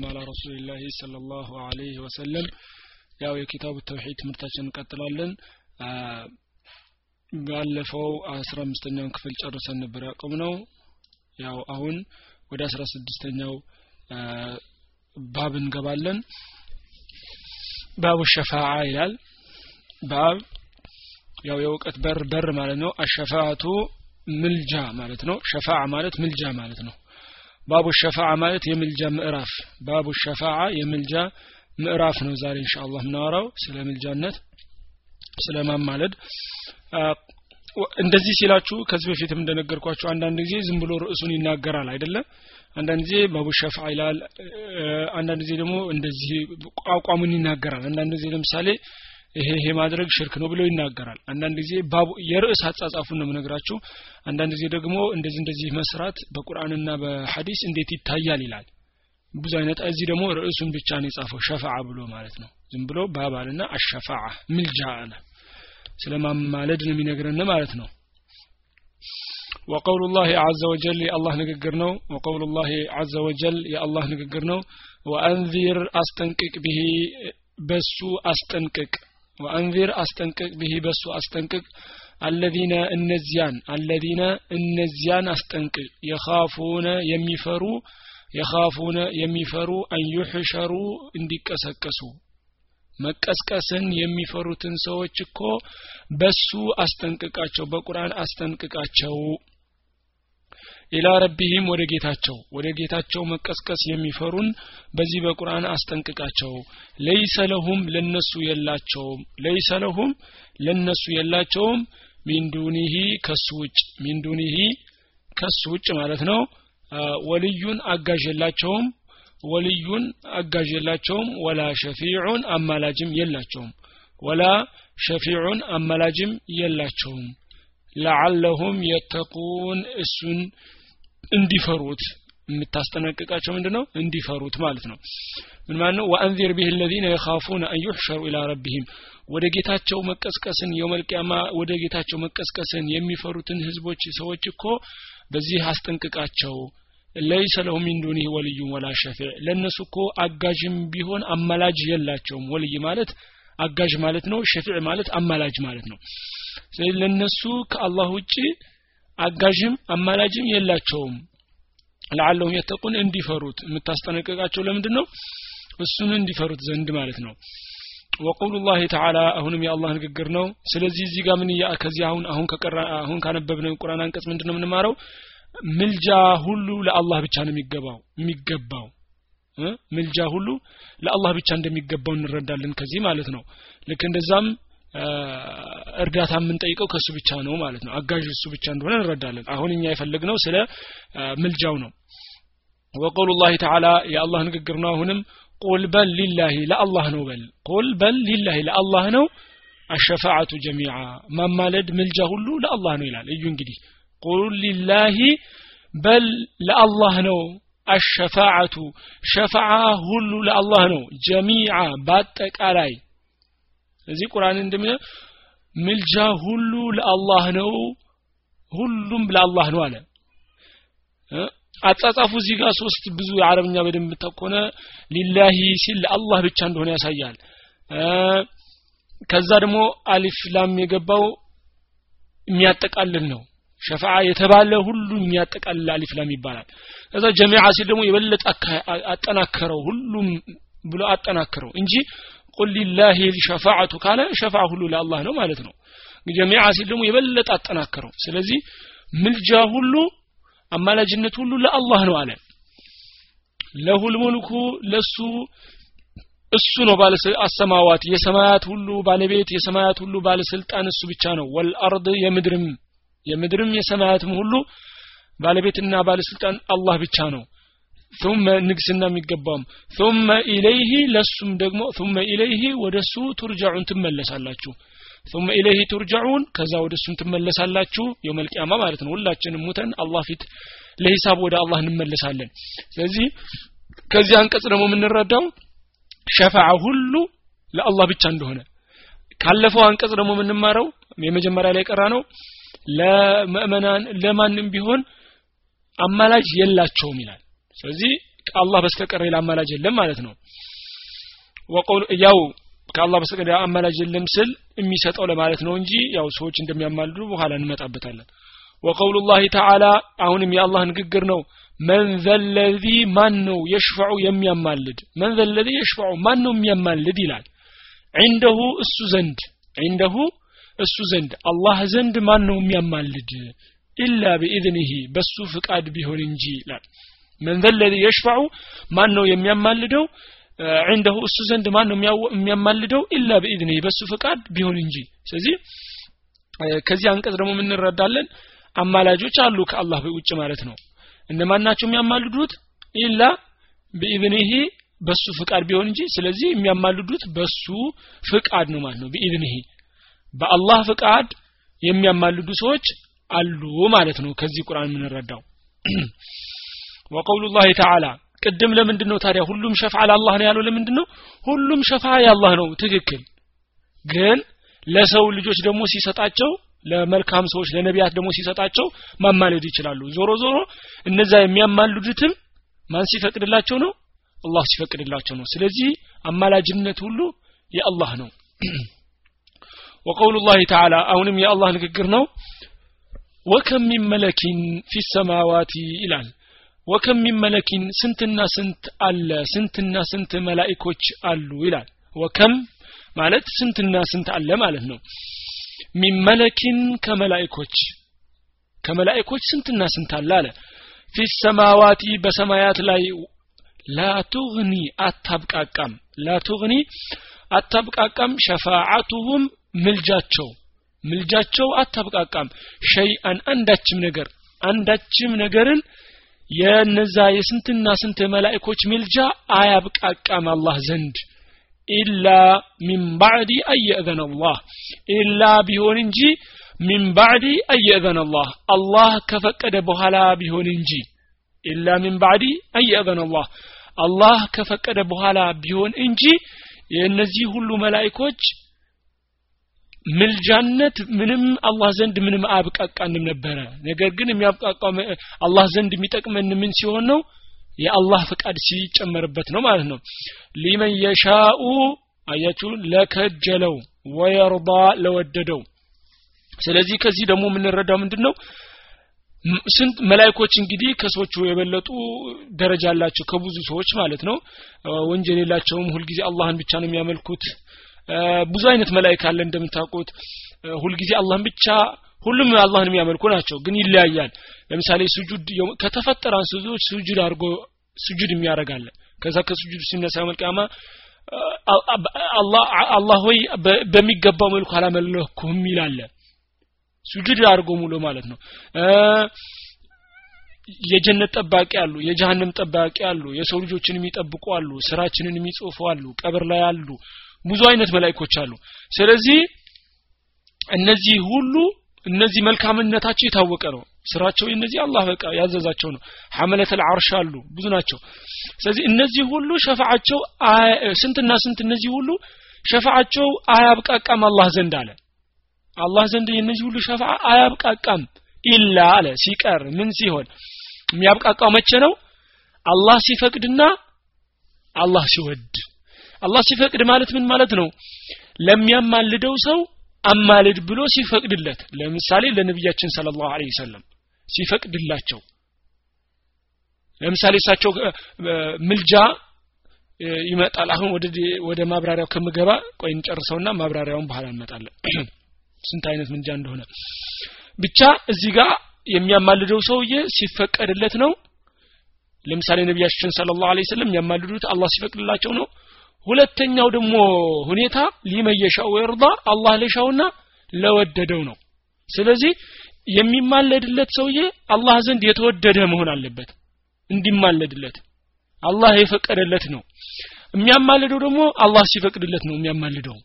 على رسول الله صلى الله عليه وسلم ያው የኪታቡ ተውሂድ ትምህርታችን እንቀጥላለን ባለፈው አስራ አምስተኛውን ክፍል ጨርሰን ነበር ያቆም ነው ያው አሁን ወደ አስራ ስድስተኛው ባብ እንገባለን ባቡ ሸፋዓ ይላል ባብ ያው የእውቀት በር በር ማለት ነው አሸፋአቱ ምልጃ ማለት ነው ሸፋዓ ማለት ምልጃ ማለት ነው ባቡ ሸፋዓ ማለት የምልጃ ምዕራፍ። ባቡ ሸፋዓ የምልጃ ምዕራፍ ነው ዛሬ ኢንሻአላህ የምናወራው ስለ ምልጃነት ስለ ማማለድ። እንደዚህ ሲላችሁ ከዚህ በፊትም እንደነገርኳችሁ አንዳንድ ጊዜ ዝም ብሎ ርዕሱን ይናገራል አይደለም? አንዳንድ ጊዜ ባቡ ሸፋ ይላል አንዳንድ ጊዜ ደግሞ እንደዚህ አቋሙን ይናገራል። አንዳንድ ጊዜ ለምሳሌ ይሄ ይሄ ማድረግ ሽርክ ነው ብሎ ይናገራል አንዳንድ ጊዜ ባቡ የርዕስ አጻጻፉን ነው የምነግራችሁ አንዳንድ ጊዜ ደግሞ እንደዚህ እንደዚህ መስራት በቁርአንና በሐዲስ እንዴት ይታያል ይላል ብዙ አይነት እዚህ ደግሞ ርዕሱን ብቻ ነው የጻፈው ሸፋዓ ብሎ ማለት ነው ዝም ብሎ ባባልና አሸፋዓ ምልጃ አለ ስለ ማማለድ ነው የሚነግረን ማለት ነው وقول الله عز وجل يا الله نققر نو وقول الله عز وجل يا الله نققر نو وأنذر أستنقق به بسو أستنقق ወአንዚር አስጠንቅቅ ብሂ በሱ አስጠንቅቅ። አለዚነ እነዚያን አለዚነ እነዚያን አስጠንቅቅ። የኻፉነ የሚፈሩ የኻፉነ የሚፈሩ አንዩሕሸሩ እንዲቀሰቀሱ። መቀስቀስን የሚፈሩትን ሰዎች እኮ በሱ አስጠንቅቃቸው በቁርአን አስጠንቅቃቸው። ኢላ ረቢሂም ወደ ጌታቸው ወደ ጌታቸው መቀስቀስ የሚፈሩን በዚህ በቁርአን አስጠንቅቃቸው። ለይሰ ለሁም ለነሱ የላቸውም ለይሰ ለሁም ለነሱ የላቸውም። ሚንዱኒሂ ከሱ ውጭ ሚንዱኒሂ ከሱ ውጭ ማለት ነው። ወልዩን አጋዥ የላቸውም ወልዩን አጋዥ የላቸውም። ወላ ሸፊዑን አማላጅም የላቸውም ወላ ሸፊዑን አማላጅም የላቸውም። ለዓለሁም የተቁን እሱን እንዲፈሩት። የምታስጠነቅቃቸው ምንድን ነው እንዲፈሩት ማለት ነው። ምን ማለት ነው? ወአንዚር ቢህ ለዚነ የኻፉነ አን ኢላ ረቢህም ወደ ጌታቸው መቀስቀስን የውመልቅያማ ወደ ጌታቸው መቀስቀስን የሚፈሩትን ህዝቦች ሰዎች እኮ በዚህ አስጠንቅቃቸው። ለይሰ ለሁ ሚን ወልዩም ወላ ሸፊዕ። ለእነሱ እኮ አጋዥም ቢሆን አማላጅ የላቸውም። ወልይ ማለት አጋዥ ማለት ነው ሸፊዕ ማለት አማላጅ ማለት ነው። ስለዚህ ለእነሱ ከአላህ ውጭ አጋዥም አማላጅም የላቸውም። ለዓለሁም የተቁን እንዲፈሩት። የምታስጠነቀቃቸው ለምንድን ነው እሱን እንዲፈሩት ዘንድ ማለት ነው። ወቀውሉ ላህ ተዓላ አሁንም የአላህ ንግግር ነው። ስለዚህ እዚህ ጋር ምን ከዚህ አሁን አሁን አሁን ካነበብነው ቁርአን አንቀጽ ምንድን ነው የምንማረው? ምልጃ ሁሉ ለአላህ ብቻ ነው የሚገባው የሚገባው። ምልጃ ሁሉ ለአላህ ብቻ እንደሚገባው እንረዳለን ከዚህ ማለት ነው። ልክ እንደዛም እርዳታ የምንጠይቀው ከእሱ ብቻ ነው ማለት ነው። አጋዥ እሱ ብቻ እንደሆነ እንረዳለን። አሁን እኛ የፈለግነው ስለ ምልጃው ነው። ወቀውሉ ላህ ተዓላ የአላህ ንግግር ነው። አሁንም ቁል በል ሊላሂ ለአላህ ነው በል። ቁል በል ሊላሂ ለአላህ ነው። አሸፋዓቱ ጀሚዓ ማማለድ ምልጃ ሁሉ ለአላህ ነው ይላል። እዩ እንግዲህ ቁል ሊላሂ በል ለአላህ ነው። አሸፋዓቱ ሸፋዓ ሁሉ ለአላህ ነው። ጀሚዓ በአጠቃላይ እዚህ ቁርአን እንደሚለ ምልጃ ሁሉ ለአላህ ነው ሁሉም ለአላህ ነው አለ። አጻጻፉ እዚህ ጋር ሶስት ብዙ የአረብኛ በደንብ ተኮነ ሊላሂ ሲል ለአላህ ብቻ እንደሆነ ያሳያል። ከዛ ደግሞ አሊፍ ላም የገባው የሚያጠቃልል ነው። ሸፋዓ የተባለ ሁሉ የሚያጠቃልል አሊፍ ላም ይባላል። ከዛ ጀሚዓ ሲል ደግሞ የበለጠ አጠናከረው ሁሉም ብሎ አጠናከረው እንጂ ቁል ሊላሂ ሸፋዓቱ ካለ ሸፋዓ ሁሉ ለአላህ ነው ማለት ነው። ጀሚዓ ሲል ደግሞ የበለጠ አጠናከረው። ስለዚህ ምልጃ ሁሉ አማላጅነት ሁሉ ለአላህ ነው አለ። ለሁል ሙልኩ ለሱ እሱ ነው ባለ አሰማዋት። የሰማያት ሁሉ ባለቤት የሰማያት ሁሉ ባለስልጣን እሱ ብቻ ነው። ወልአርድ የምድርም የምድርም የሰማያትም ሁሉ ባለቤትና ባለስልጣን አላህ ብቻ ነው ثم ንግስና የሚገባውም ثم ኢለይህ ለሱም ደግሞ ثم ኢለይህ ወደሱ ቱርጃዑን ትመለሳላችሁ ثم ኢለይህ ቱርጃዑን ከዛ ወደ እሱም ትመለሳላችሁ የውመል ቂያማ ማለት ነው ሁላችንም ሙተን አላህ ፊት ለሂሳብ ወደ አላህ እንመለሳለን ስለዚህ ከዚህ አንቀጽ ደግሞ የምንረዳው ሸፋዓ ሁሉ ለአላህ ብቻ እንደሆነ ካለፈው አንቀጽ ደግሞ የምንማረው የመጀመሪያ ላይ ቀራ ነው ለምእመናን ለማንም ቢሆን አማላጅ የላቸውም ይላል ስለዚህ ከአላህ በስተቀር ሌላ አማላጅ የለም ማለት ነው። ወቀውል ያው ከአላህ በስተቀር ሌላ አማላጅ የለም ስል የሚሰጠው ለማለት ነው እንጂ ያው ሰዎች እንደሚያማልዱ በኋላ እንመጣበታለን። ወቀውሉ ላህ ተዓላ አሁንም የአላህ ንግግር ነው። መን ዘለዚ ማን ነው የሽፈዑ የሚያማልድ? መን ዘለዚ የሽፈዑ ማን ነው የሚያማልድ ይላል። ዒንደሁ እሱ ዘንድ ዒንደሁ እሱ ዘንድ። አላህ ዘንድ ማን ነው የሚያማልድ? ኢላ ቢኢዝኒሂ በሱ ፍቃድ ቢሆን እንጂ ይላል መን ዘለዚ የሽፈዑ ማን ነው የሚያማልደው عنده እሱ ዘንድ ማን ነው የሚያማልደው ኢላ ቢኢዝኒሂ በሱ ፍቃድ ቢሆን እንጂ ስለዚህ ከዚህ አንቀጽ ደግሞ የምንረዳለን አማላጆች አሉ ከአላህ ውጭ ማለት ነው እነማን ናቸው የሚያማልዱት ኢላ ቢኢዝኒሂ በሱ ፍቃድ ቢሆን እንጂ ስለዚህ የሚያማልዱት በሱ ፍቃድ ነው ማለት ነው ቢኢዝኒሂ በአላህ ፍቃድ የሚያማልዱ ሰዎች አሉ ማለት ነው ከዚህ ቁርአን የምንረዳው ወቀውሉ ላህ ተዓላ ቅድም ለምንድን ነው ታዲያ ሁሉም ሸፋ ለአላህ ነው ያለው ለምንድን ነው ሁሉም ሸፋ የአላህ ነው። ትክክል። ግን ለሰው ልጆች ደግሞ ሲሰጣቸው ለመልካም ሰዎች ለነቢያት ደግሞ ሲሰጣቸው ማማለድ ይችላሉ። ዞሮ ዞሮ እነዛ የሚያማልዱትም ማን ሲፈቅድላቸው ነው? አላህ ሲፈቅድላቸው ነው። ስለዚህ አማላጅነት ሁሉ የአላህ ነው። ወቀውሉ ላህ ተዓላ አሁንም የአላህ ንግግር ነው። ወከም ሚን መለኪን ፊ ሰማዋቲ ይላል ወከም ሚን መለኪን ስንትና ስንት አለ? ስንትና ስንት መላኢኮች አሉ ይላል። ወከም ማለት ስንትና ስንት አለ ማለት ነው። ሚን መለኪን ከመላኢኮች ስንትና ስንት አለ አለ። ፊ ሰማዋቲ በሰማያት ላይ ላቱግኒ አታብቃቃም ላቱግኒ አታብቃቃም። ሸፋዓቱሁም ምልጃቸው ምልጃቸው አታብቃቃም። ሸይአን አንዳችም ነገር አንዳችም ነገርን የነዛ የስንትና ስንት መላእኮች ምልጃ አያብቃቃም አላህ ዘንድ። ኢላ ሚን ባዕዲ አየእዘን አላህ ኢላ ቢሆን እንጂ ሚን ባዕዲ አየእዘን አላህ አላህ ከፈቀደ በኋላ ቢሆን እንጂ ኢላ ሚን ባዕዲ አየእዘን አላህ አላህ ከፈቀደ በኋላ ቢሆን እንጂ የእነዚህ ሁሉ መላእኮች ምልጃነት ምንም አላህ ዘንድ ምንም አያብቃቃንም ነበረ። ነገር ግን የሚያብቃቃው አላህ ዘንድ የሚጠቅመን ምን ሲሆን ነው? የአላህ ፍቃድ ሲጨመርበት ነው ማለት ነው። ሊመን የሻኡ አያችሁ ለከጀለው ወየርዳ ለወደደው። ስለዚህ ከዚህ ደግሞ የምንረዳው ምንድን ነው ስንት መላይኮች እንግዲህ ከሰዎቹ የበለጡ ደረጃ አላቸው ከብዙ ሰዎች ማለት ነው። ወንጀል የላቸውም። ሁልጊዜ አላህን ብቻ ነው የሚያመልኩት ብዙ አይነት መላይክ አለ እንደምታውቁት። ሁልጊዜ አላህን ብቻ ሁሉም አላህን የሚያመልኩ ናቸው ግን ይለያያል። ለምሳሌ ስጁድ ከተፈጠረ አንስቶ ስጁድ አድርጎ ስጁድ የሚያደርጋለ ከዛ ከስጁድ ሲነሳ መልቅያማ አላህ ሆይ በሚገባው መልኩ አላመለኩም ይላለ ስጁድ አድርጎ ሙሉ ማለት ነው። የጀነት ጠባቂ አሉ የጀሃነም ጠባቂ አሉ የሰው ልጆችን የሚጠብቁ አሉ ስራችንን የሚጽፉ አሉ ቀብር ላይ አሉ ብዙ አይነት መላይኮች አሉ። ስለዚህ እነዚህ ሁሉ እነዚህ መልካምነታቸው የታወቀ ነው። ስራቸው እነዚህ አላህ በቃ ያዘዛቸው ነው። ሐመለተ አርሽ አሉ ብዙ ናቸው። ስለዚህ እነዚህ ሁሉ ሸፋዓቸው ስንትና ስንት እነዚህ ሁሉ ሸፋዓቸው አያብቃቃም አላህ ዘንድ አለ። አላህ ዘንድ የነዚህ ሁሉ ሸፋ አያብቃቃም ኢላ አለ። ሲቀር ምን ሲሆን? የሚያብቃቃው መቼ ነው? አላህ ሲፈቅድና አላህ ሲወድ አላህ ሲፈቅድ ማለት ምን ማለት ነው? ለሚያማልደው ሰው አማልድ ብሎ ሲፈቅድለት ለምሳሌ ለነቢያችን ሰለላሁ ዐለይሂ ወሰለም ሲፈቅድላቸው ለምሳሌ እሳቸው ምልጃ ይመጣል። አሁን ወደ ማብራሪያው ከምገባ ቆይ እንጨርሰውና ማብራሪያውን በኋላ እንመጣለን። ስንት አይነት ምልጃ እንደሆነ። ብቻ እዚህ ጋር የሚያማልደው ሰውዬ ሲፈቀድለት ነው። ለምሳሌ ነቢያችን ሰለላሁ ዐለይሂ ወሰለም የሚያማልዱት አላህ ሲፈቅድላቸው ነው ሁለተኛው ደግሞ ሁኔታ ሊመየሻው ወርዳ አላህ ለሻውና ለወደደው ነው። ስለዚህ የሚማለድለት ሰውዬ አላህ ዘንድ የተወደደ መሆን አለበት። እንዲማለድለት አላህ የፈቀደለት ነው። የሚያማልደው ደግሞ አላህ ሲፈቅድለት ነው የሚያማልደው።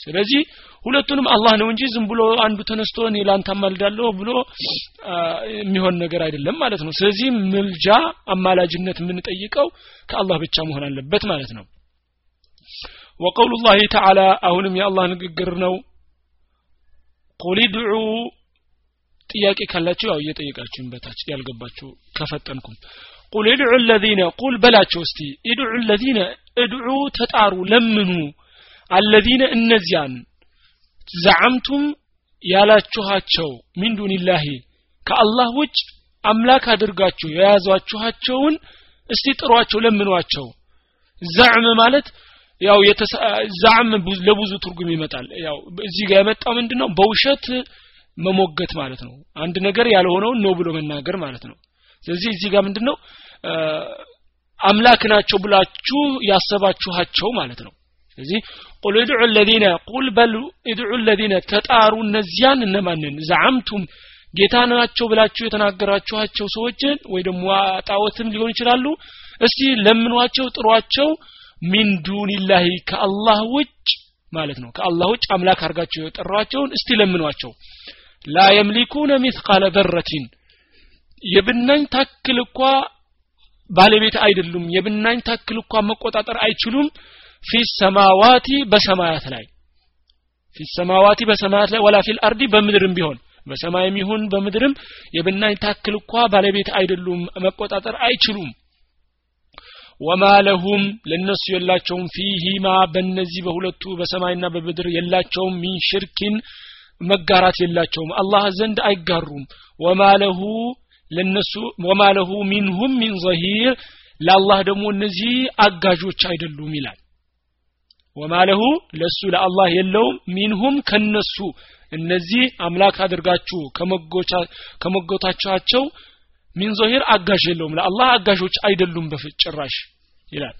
ስለዚህ ሁለቱንም አላህ ነው እንጂ ዝም ብሎ አንዱ ተነስቶ እኔ ላንተ አማልዳለሁ ብሎ የሚሆን ነገር አይደለም ማለት ነው። ስለዚህ ምልጃ አማላጅነት የምንጠይቀው ከአላህ ብቻ መሆን አለበት ማለት ነው ወቀውሉ ላህ ተዓላ አሁንም የአላህ ንግግር ነው። ቁል ድዑ ጥያቄ ካላችሁ ያው እየጠየቃችሁኝ በታች ያልገባችሁ ከፈጠንኩም። ቁል እድዑ ለዚነ ቁል በላቸው እስቲ። እድዑ ለዚነ እድዑ ተጣሩ ለምኑ አለዚነ እነዚያን ዘዓምቱም ያላችኋቸው ሚን ዱንላሂ ከአላህ ውጭ አምላክ አድርጋችሁ የያዟችኋቸውን እስቲ ጥሯቸው ለምኗቸው። ዛዕም ማለት ያው ዛዕም ለብዙ ትርጉም ይመጣል። ያው እዚህ ጋር የመጣው ምንድነው? በውሸት መሞገት ማለት ነው። አንድ ነገር ያልሆነውን ነው ብሎ መናገር ማለት ነው። ስለዚህ እዚህ ጋር ምንድነው? አምላክ ናቸው ብላችሁ ያሰባችኋቸው ማለት ነው። ስለዚህ ቁል እድዑ ለዚነ ቁል በሉ እድዑ ለዚነ ተጣሩ እነዚያን እነማንን? ዘዓምቱም ጌታ ናቸው ብላችሁ የተናገራችኋቸው ሰዎችን ወይ ደግሞ ጣዖትም ሊሆን ይችላሉ። እስቲ ለምኗቸው ጥሯቸው ሚን ዱንላሂ ከአላህ ውጭ ማለት ነው። ከአላህ ውጭ አምላክ አድርጋቸው የጠሯቸውን እስቲ ለምኗቸው። ላ የምሊኩነ ሚስቃለ ዘረቲን የብናኝ ታክል እኳ ባለቤት አይደሉም። የብናኝ ታክል እኳ መቆጣጠር አይችሉም። في السماوات በሰማያት ላይ في السماوات በሰማያት ላይ ولا في الأرض በምድርም ቢሆን በሰማይም ይሁን በምድርም የብናኝ ታክል እኳ ባለቤት አይደሉም። መቆጣጠር አይችሉም وما لهم ለነሱ የላቸውም فيهما በእነዚህ በሁለቱ በሰማይና በምድር የላቸውም من شرك መጋራት የላቸውም። አላህ ዘንድ አይጋሩም። ወማ ለሁ ለነሱ ወማ ለሁ ሚንሁም ሚን ዘሂር ለአላህ ደግሞ እነዚህ አጋዦች አይደሉም ይላል። ወማ ለሁ ለሱ ለአላህ የለውም። ሚንሁም ከነሱ እነዚህ አምላክ አድርጋችሁ ከመጎታቻቸው ሚን ዞሂር አጋዥ የለውም ለአላህ አጋዦች አይደሉም በጭራሽ ይላል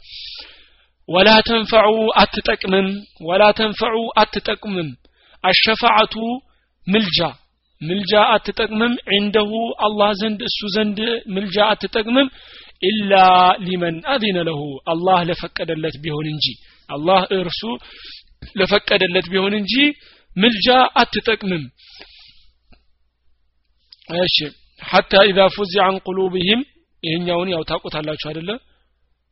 ወላ ተንፈዑ አትጠቅምም ወላ ተንፈዑ አትጠቅምም አሸፋዓቱ ምልጃ ምልጃ አትጠቅምም ዒንደሁ አላህ ዘንድ እሱ ዘንድ ምልጃ አትጠቅምም ኢላ ሊመን አዚነ ለሁ አላህ ለፈቀደለት ቢሆን እንጂ አላህ እርሱ ለፈቀደለት ቢሆን እንጂ ምልጃ አትጠቅምም እሺ حتى إذا فزع عن قلوبهم إيه إن يوني أو تاقوت على شهر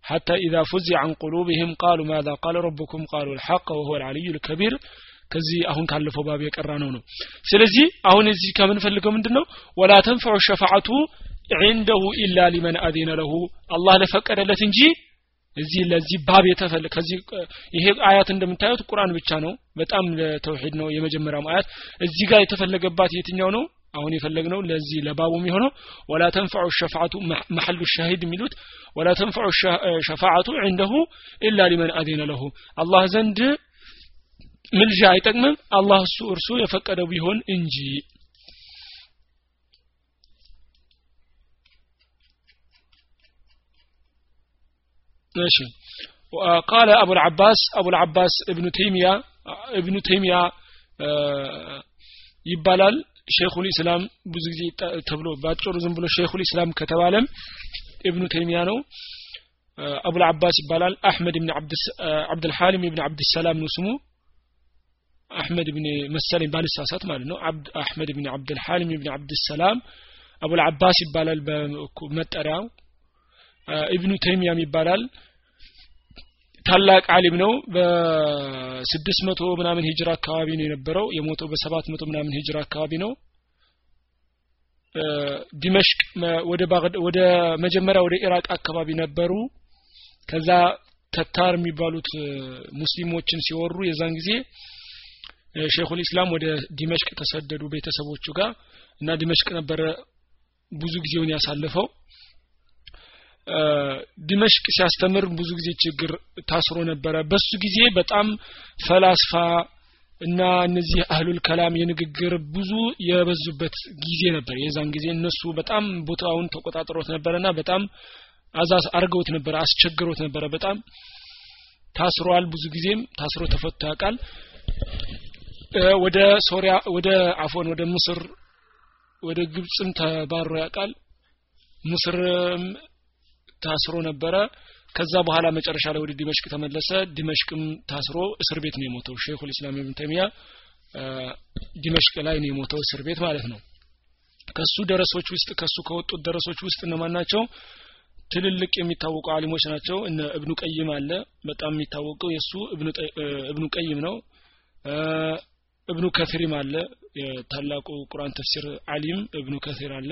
حتى إذا فزع عن قلوبهم قالوا ماذا؟ قال ربكم قالوا الحق وهو العلي الكبير. كزي أهون كلفوا بابيك الرانونو سلزي أهون الزي كمن فلكم من دنو. ولا تنفع الشفاعة عنده إلا لمن أذين له. الله لفكر لتنجي እዚህ ለዚህ ባብ የተፈለ ከዚህ ይሄ አያት እንደምታዩት ቁርአን ብቻ ነው። በጣም ለተውሂድ ነው የመጀመሪያው አያት። እዚህ ጋር የተፈለገባት የትኛው ነው? አሁን የፈለግነው ለዚህ ለባቡ የሚሆነው ወላ ተንፈዑ ሸፋዓቱ መሐሉ ሻሂድ የሚሉት ወላ ተንፈዑ ሸፋዓቱ ዒንደሁ ኢላ ሊመን አዚነ ለሁ አላህ ዘንድ ምልጃ አይጠቅምም አላህ እሱ እርሱ የፈቀደው ቢሆን እንጂ እሺ قال أبو العباس أبو العباس ابن تيمية ابن تيمية ይባላል ሼኹል ኢስላም ብዙ ጊዜ ተብሎ ባጭሩ ዝም ብሎ ሼኹል ኢስላም ከተባለም ኢብኑ ተይሚያ ነው። አቡል አባስ ይባላል። አህመድ ብን አብድልሐሊም ብን አብድሰላም ነው ስሙ። አህመድ ብን መሰለኝ ባልሳሳት ማለት ነው። አህመድ ብን አብድልሐሊም ብን አብድሰላም አቡል አባስ ይባላል በመጠሪያው ኢብኑ ተይሚያም ይባላል ታላቅ አሊም ነው። በስድስት መቶ ምናምን ሂጅራ አካባቢ ነው የነበረው። የሞተው በሰባት መቶ ምናምን ሂጅራ አካባቢ ነው። ዲመሽቅ ወደ ወደ መጀመሪያ ወደ ኢራቅ አካባቢ ነበሩ። ከዛ ተታር የሚባሉት ሙስሊሞችን ሲወሩ የዛን ጊዜ ሼኹል ኢስላም ወደ ዲመሽቅ ተሰደዱ ቤተሰቦቹ ጋር እና ዲመሽቅ ነበረ ብዙ ጊዜውን ያሳለፈው ዲመሽቅ ሲያስተምር ብዙ ጊዜ ችግር ታስሮ ነበረ። በሱ ጊዜ በጣም ፈላስፋ እና እነዚህ አህሉል ከላም የንግግር ብዙ የበዙበት ጊዜ ነበር። የዛን ጊዜ እነሱ በጣም ቦታውን ተቆጣጥሮት ነበረና በጣም አዛዝ አርገውት ነበረ አስቸግሮት ነበረ። በጣም ታስሯል ብዙ ጊዜም ታስሮ ተፈቶ ያውቃል። ወደ ሶሪያ ወደ አፎን ወደ ምስር ወደ ግብፅም ተባሮ ያውቃል። ምስርም ታስሮ ነበረ። ከዛ በኋላ መጨረሻ ላይ ወደ ዲመሽቅ ተመለሰ። ዲመሽቅም ታስሮ እስር ቤት ነው የሞተው። ሼኹል ኢስላም ኢብኑ ተይሚያ ዲመሽቅ ላይ ነው የሞተው እስር ቤት ማለት ነው። ከሱ ደረሶች ውስጥ ከሱ ከወጡት ደረሶች ውስጥ እነማን ናቸው? ትልልቅ የሚታወቁ አሊሞች ናቸው። እነ እብኑ ቀይም አለ። በጣም የሚታወቀው የሱ እብኑ ቀይም ነው። እብኑ ከሲርም አለ። የታላቁ ቁርአን ተፍሲር አሊም እብኑ ከሲር አለ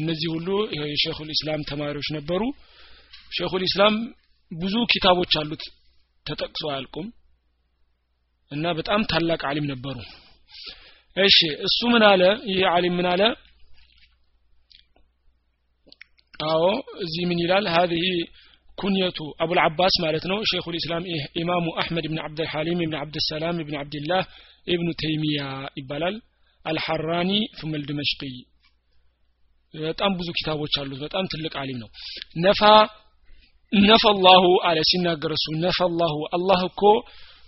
እነዚህ ሁሉ የሼኹል ኢስላም ተማሪዎች ነበሩ ሼኹል ኢስላም ብዙ ኪታቦች አሉት ተጠቅሶ አያልቁም እና በጣም ታላቅ አሊም ነበሩ እሺ እሱ ምን አለ ይህ አሊም ምን አለ አዎ እዚህ ምን ይላል هذه ኩንየቱ አቡል አባስ ማለት ነው ሼኹል ኢስላም ኢማሙ አሕመድ ብን ዓብድ ልሐሊም ብን ዓብድ ሰላም ብን ዓብድላህ ኢብኑ ተይሚያ ይባላል አልሐራኒ ثم الدمشقي በጣም ብዙ ኪታቦች አሉት። በጣም ትልቅ አሊም ነው። ነፋ ነፈላሁ አለ ሲናገር እሱ ነፈላሁ አላህ እኮ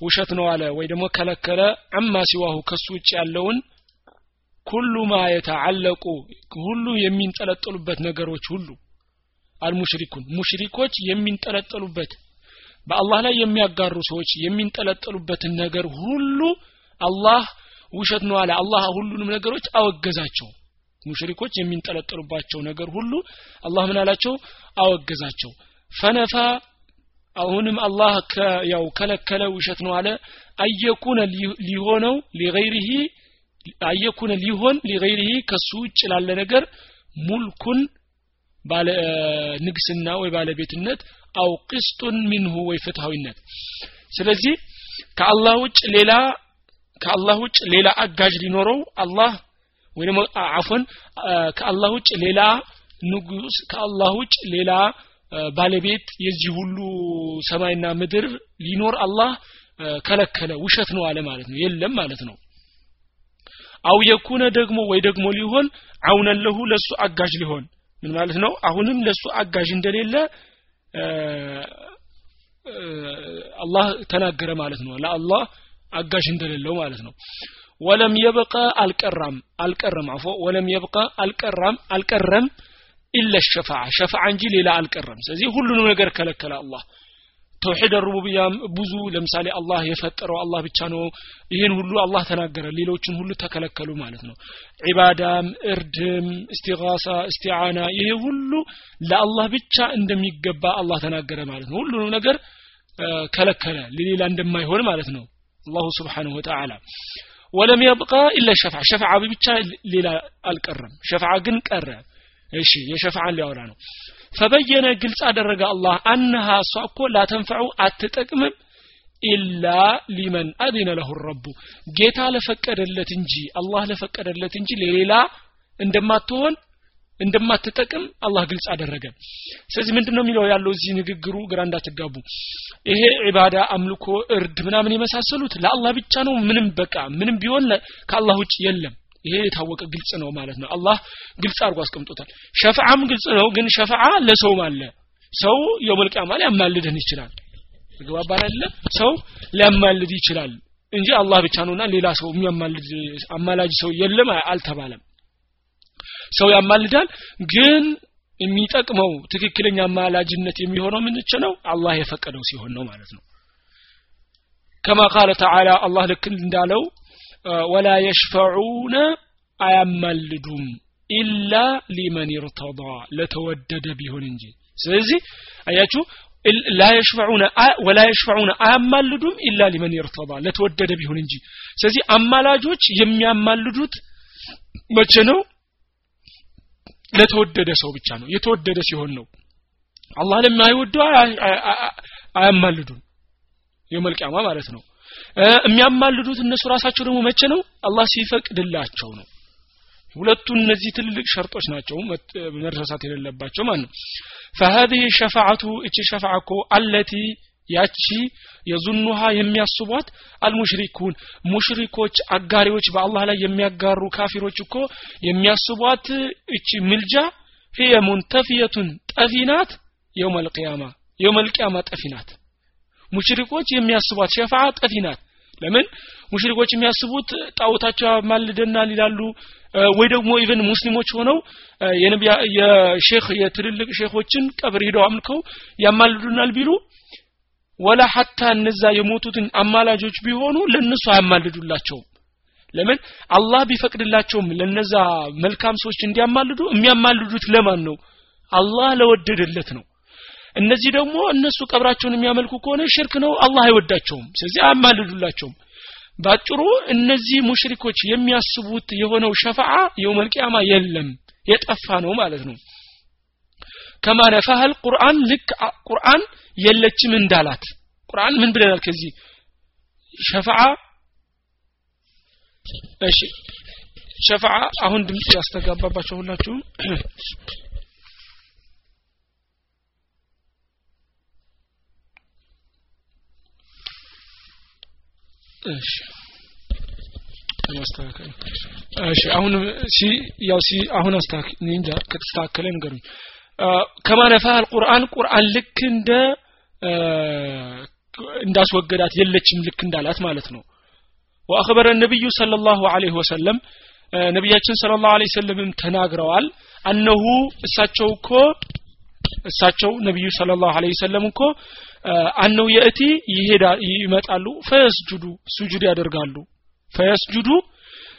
ውሸት ነው አለ። ወይ ደግሞ ከለከለ አማ ሲዋሁ ከሱ ውጭ ያለውን ኩሉ ማ የተዓለቁ ሁሉ የሚንጠለጠሉበት ነገሮች ሁሉ አልሙሽሪኩን ሙሽሪኮች የሚንጠለጠሉበት በአላህ ላይ የሚያጋሩ ሰዎች የሚንጠለጠሉበትን ነገር ሁሉ አላህ ውሸት ነው አለ። አላህ ሁሉንም ነገሮች አወገዛቸው ሙሽሪኮች የሚንጠለጠሉባቸው ነገር ሁሉ አላህ ምን አላቸው? አወገዛቸው። ፈነፋ አሁንም አላህ ያው ከለከለ ውሸት ነው አለ። አየኩነ ሊሆነው ሊገይሪሂ አየኩነ ሊሆን ሊገይሪሂ ከሱ ውጭ ላለ ነገር ሙልኩን ባለ ንግስና ወይ ባለቤትነት አው ቅስጡን ሚንሁ ወይ ፍትሃዊነት ስለዚህ ከአላህ ውጭ ሌላ ከአላህ ውጭ ሌላ አጋዥ ሊኖረው አላህ ወይ አፎን ከአላህ ውጭ ሌላ ንጉስ ከአላህ ውጭ ሌላ ባለቤት የዚህ ሁሉ ሰማይና ምድር ሊኖር አላህ ከለከለ ውሸት ነው አለ ማለት ነው። የለም ማለት ነው። አው የኩነ ደግሞ ወይ ደግሞ ሊሆን አውነለሁ ለሱ አጋዥ ሊሆን። ምን ማለት ነው? አሁንም ለሱ አጋዥ እንደሌለ አላህ ተናገረ ማለት ነው። ለአላህ አጋዥ እንደሌለው ማለት ነው ወለም የበቀ አልቀራም አልቀረም አፎ ወለም የበቀ አልቀራም አልቀረም ኢለ ሸፋዓ ሸፋዓ እንጂ ሌላ አልቀረም። ስለዚህ ሁሉንም ነገር ከለከለ አላህ። ተውሒድ ሩቡብያም ብዙ ለምሳሌ አላህ የፈጠረው አላህ ብቻ ነው። ይህን ሁሉ አላህ ተናገረ ሌሎችን ሁሉ ተከለከሉ ማለት ነው። ዒባዳም እርድም እስቲጋሳ እስቲዓና ይሄ ሁሉ ለአላህ ብቻ እንደሚገባ አላህ ተናገረ ማለት ነው። ሁሉንም ነገር ከለከለ ለሌላ እንደማይሆን ማለት ነው። አላሁ ስብሓንሁ ወተዓላ ወለም የብቃ ኢለ ሸፍዓ ሸፍዓ ብቻ ሌላ አልቀረም ሸፍዓ ግን ቀረ እሺ የሸፍዓን ሊያወራ ነው ፈበየነ ግልጽ አደረገ አላህ አነሃ እሷ እኮ ላተንፈዑ አትጠቅምም ኢላ ሊመን አዚነ ለሁ ረቡ ጌታ ለፈቀደለት እንጂ አላህ ለፈቀደለት እንጂ ለሌላ እንደማትሆን እንደማትጠቅም አላህ ግልጽ አደረገ። ስለዚህ ምንድን ነው የሚለው ያለው እዚህ ንግግሩ ግራ እንዳትጋቡ። ይሄ ዒባዳ አምልኮ እርድ ምናምን የመሳሰሉት ለአላህ ብቻ ነው። ምንም በቃ ምንም ቢሆን ከአላህ ውጭ የለም። ይሄ የታወቀ ግልጽ ነው ማለት ነው። አላህ ግልጽ አድርጎ አስቀምጦታል። ሸፍዓም ግልጽ ነው ግን ሸፍዓ ለሰውም አለ። ሰው የውመልቅያማ ሊያማልድህን ይችላል። ግባባን አይደለ? ሰው ሊያማልድ ይችላል እንጂ አላህ ብቻ ነውና ሌላ ሰው የሚያማልድ አማላጅ ሰው የለም አልተባለም ሰው ያማልዳል። ግን የሚጠቅመው ትክክለኛ አማላጅነት የሚሆነው ምንች ነው? አላህ የፈቀደው ሲሆን ነው ማለት ነው። ከማ ቃለ ተዓላ አላህ ልክ እንዳለው ወላ የሽፈዑነ አያማልዱም ኢላ ሊመን ይርተዳ ለተወደደ ቢሆን እንጂ። ስለዚህ አያችሁ ወላ የሽፈዑነ አያማልዱም ኢላ ሊመን ይርተዳ ለተወደደ ቢሆን እንጂ። ስለዚህ አማላጆች የሚያማልዱት መቼ ነው ለተወደደ ሰው ብቻ ነው የተወደደ ሲሆን ነው አላህ ለማይወደው አያማልዱም የመልቂያማ ማለት ነው የሚያማልዱት እነሱ ራሳቸው ደግሞ መቼ ነው አላህ ሲፈቅድላቸው ነው ሁለቱ እነዚህ ትልልቅ ሸርጦች ናቸው መረሳሳት የሌለባቸው ማለት ነው فهذه الشفاعة እቺ ሸፋዓ እኮ አለቲ ያቺ የዙኑሃ የሚያስቧት አልሙሽሪኩን ሙሽሪኮች አጋሪዎች በአላህ ላይ የሚያጋሩ ካፊሮች እኮ የሚያስቧት እቺ ምልጃ هي منتفية ጠፊናት የውም አልቅያማ የውም አልቅያማ ጠፊናት ሙሽሪኮች የሚያስቧት ሸፋ ጠፊ ናት ለምን ሙሽሪኮች የሚያስቡት ጣዖታቸው ያማልደናል ይላሉ ወይ ደግሞ ኢቨን ሙስሊሞች ሆነው የነቢያ የሼክ የትልልቅ ሼኮችን ቀብር ሂደው አምልከው ያማልዱናል ቢሉ ولا حتى እነዛ የሞቱትን አማላጆች ቢሆኑ ለነሱ አያማልዱላቸውም። ለምን? አላህ ቢፈቅድላቸውም ለነዛ መልካም ሰዎች እንዲያማልዱ የሚያማልዱት ለማን ነው? አላህ ለወደደለት ነው። እነዚህ ደግሞ እነሱ ቀብራቸውን የሚያመልኩ ከሆነ ሽርክ ነው አላህ አይወዳቸውም። ስለዚህ አያማልዱላቸውም። ባጭሩ እነዚህ ሙሽሪኮች የሚያስቡት የሆነው ሸፋዓ የውመልቂያማ የለም የጠፋ ነው ማለት ነው ከማ ነፋህል ቁርአን ልክ ቁርአን የለችም እንዳላት። ቁርአን ምን ብለናል ከዚህ? ሸፋዓ እሺ ሸፋዓ አሁን ድምጽ ያስተጋባባቸው ሁላችሁም። እሺ አሁን ሲ ያው ሲ አሁን አስተካክል። እንጃ ከተስተካከለ ንገሩኝ ከማነፋ አልቁርአን ቁርአን ልክ እንደ እንዳስወገዳት የለችም ልክ እንዳላት ማለት ነው። ወአኸበረ ነቢዩ صلى الله عليه وسلم ነቢያችን صلى الله عليه وسلم ተናግረዋል አነሁ እሳቸው እኮ እሳቸው ነቢዩ صلى الله عليه وسلم እኮ አነው የእቲ ይሄዳ ይመጣሉ ፈየስጁዱ ሱጁድ ያደርጋሉ። ፈየስጁዱ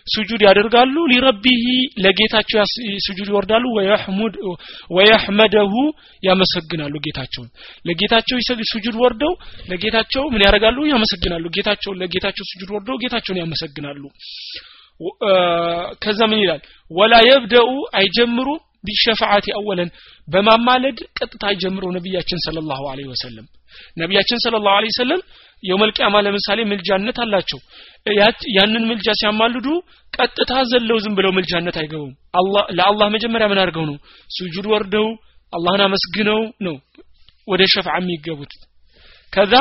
ሱጁድ ያደርጋሉ። ሊረቢሂ ለጌታቸው ሱጁድ ይወርዳሉ። ወየሕመደሁ ያመሰግናሉ ጌታቸውን። ለጌታቸው ሱጁድ ወርደው ለጌታቸው ምን ያደርጋሉ? ያመሰግናሉ። ጌታቸውን ለጌታቸው ሱጁድ ወርደው ጌታቸውን ያመሰግናሉ። ከዛ ምን ይላል? ወላ የብደኡ አይጀምሩም ቢሸፋዓቲ አወለን። በማማለድ ቀጥታ አይጀምረው ነቢያችን ሰለላሁ ዐለይሂ ወሰለም። ነቢያችን ሰለላሁ ዐለይሂ ወሰለም የውመልቂያማ ለምሳሌ ምልጃነት አላቸው። ያንን ምልጃ ሲያማልዱ ቀጥታ ዘለው ዝም ብለው ምልጃነት አይገቡም። ለአላህ መጀመሪያ ምን አድርገው ነው? ሱጁድ ወርደው አላህን አመስግነው ነው ወደ ሸፍዓ የሚገቡት። ከዛ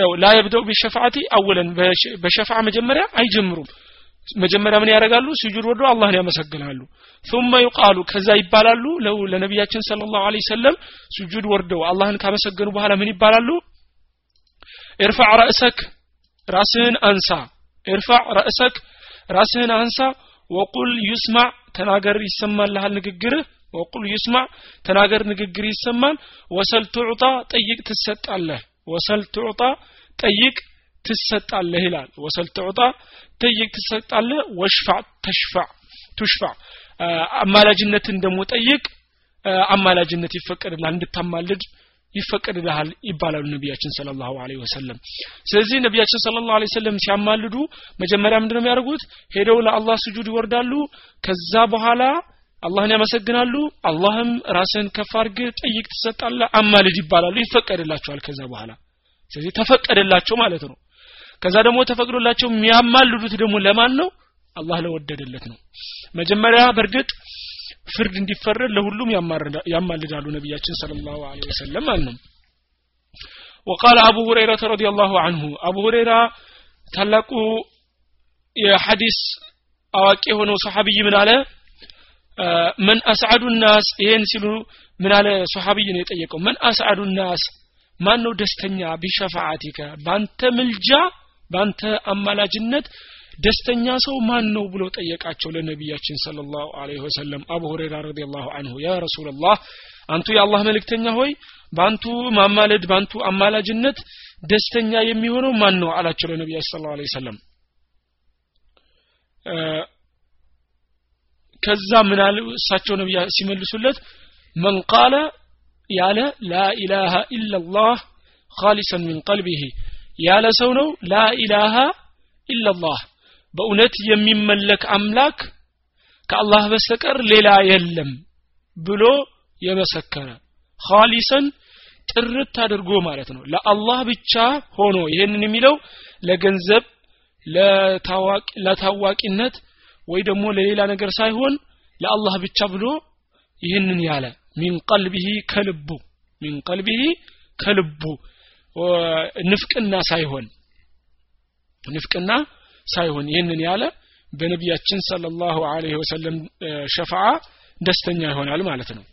ያው ላ የብደው ቢሸፋዓቲ አወለን በሸፍዓ መጀመሪያ አይጀምሩም። መጀመሪያ ምን ያደርጋሉ? ስጁድ ወርደው አላህን ያመሰግናሉ። ثم ይቃሉ ከዛ ይባላሉ። ለው ለነቢያችን ሰለላሁ ዐለይሂ ወሰለም ስጁድ ወርደው አላህን ካመሰገኑ በኋላ ምን ይባላሉ ارفع رأسك ራስህን አንሳ ارفع رأسك ራስህን አንሳ وقل يسمع ተናገር ይሰማልሃል ንግግርህ وقل يسمع ተናገር ንግግር ይሰማል وسل تعط ጠይቅ ትሰጣለህ وسل تعط ጠይቅ ትሰጣለህ ይላል وسل تعط ጠይቅ ትሰጣለህ واشفع تشفع ቱሽፋዕ አማላጅነትን ደግሞ ጠይቅ አማላጅነት ይፈቀድልሃል እንድታማልድ ይፈቀድልሃል ይባላሉ ነቢያችን ሰለላሁ ዐለይሂ ወሰለም። ስለዚህ ነቢያችን ሰለላሁ ዐለይሂ ወሰለም ሲያማልዱ መጀመሪያ ምንድነው የሚያደርጉት? ሄደው ለአላህ ስጁድ ይወርዳሉ። ከዛ በኋላ አላህን ያመሰግናሉ። አላህም ራስህን ከፍ አድርግ ጠይቅ ትሰጣለህ አማልድ ይባላሉ። ይፈቀድላቸዋል ከዛ በኋላ። ስለዚህ ተፈቀደላቸው ማለት ነው። ከዛ ደግሞ ተፈቅዶላቸው የሚያማልዱት ደግሞ ለማን ነው? አላህ ለወደደለት ነው። መጀመሪያ በእርግጥ ፍርድ እንዲፈረድ ለሁሉም ያማልዳሉ ነቢያችን ሰለላሁ ዐለይሂ ወሰለም ማለት ነው وقال أبو هريرة رضي الله عنه أبو هريرة ታላቁ የሐዲስ አዋቂ የሆነው ሰሐቢይ ምን አለ መን አስዓዱ ናስ ይሄን ሲሉ ምን አለ ሰሐቢይ ነው የጠየቀው መን አስዓዱ ናስ ማን ነው ደስተኛ ቢሸፋዓቲከ ባንተ ምልጃ ባንተ አማላጅነት ደስተኛ ሰው ማን ነው ብሎ ጠየቃቸው ለነቢያችን ሰለላሁ ዐለይሂ ወሰለም። አቡ ሁረይራ ረዲየላሁ ዐንሁ ያ ረሱላላህ አንቱ የአላህ መልእክተኛ ሆይ ባንቱ ማማለድ ባንቱ አማላጅነት ደስተኛ የሚሆነው ማን ነው አላቸው ለነቢያችን ሰለላሁ ዐለይሂ ወሰለም። ከዛ ምን አሉ? እሳቸው ነቢያ ሲመልሱለት መን ቃለ ያለ ላኢላሃ ኢላላህ ካሊሰን ሚን ቀልቢሂ ያለ ሰው ነው ላኢላሃ ኢላላህ በእውነት የሚመለክ አምላክ ከአላህ በስተቀር ሌላ የለም ብሎ የመሰከረ ካሊሰን ጥርት አድርጎ ማለት ነው። ለአላህ ብቻ ሆኖ ይሄንን የሚለው ለገንዘብ ለታዋቂነት ወይ ደግሞ ለሌላ ነገር ሳይሆን ለአላህ ብቻ ብሎ ይህንን ያለ። ሚን ቀልቢሂ ከልቡ ሚን ቀልቢሂ ከልቡ። ንፍቅና ሳይሆን ንፍቅና ሳይሆን ይህንን ያለ በነቢያችን ሰለላሁ ዐለይሂ ወሰለም ሸፋዓ ደስተኛ ይሆናል ማለት ነው።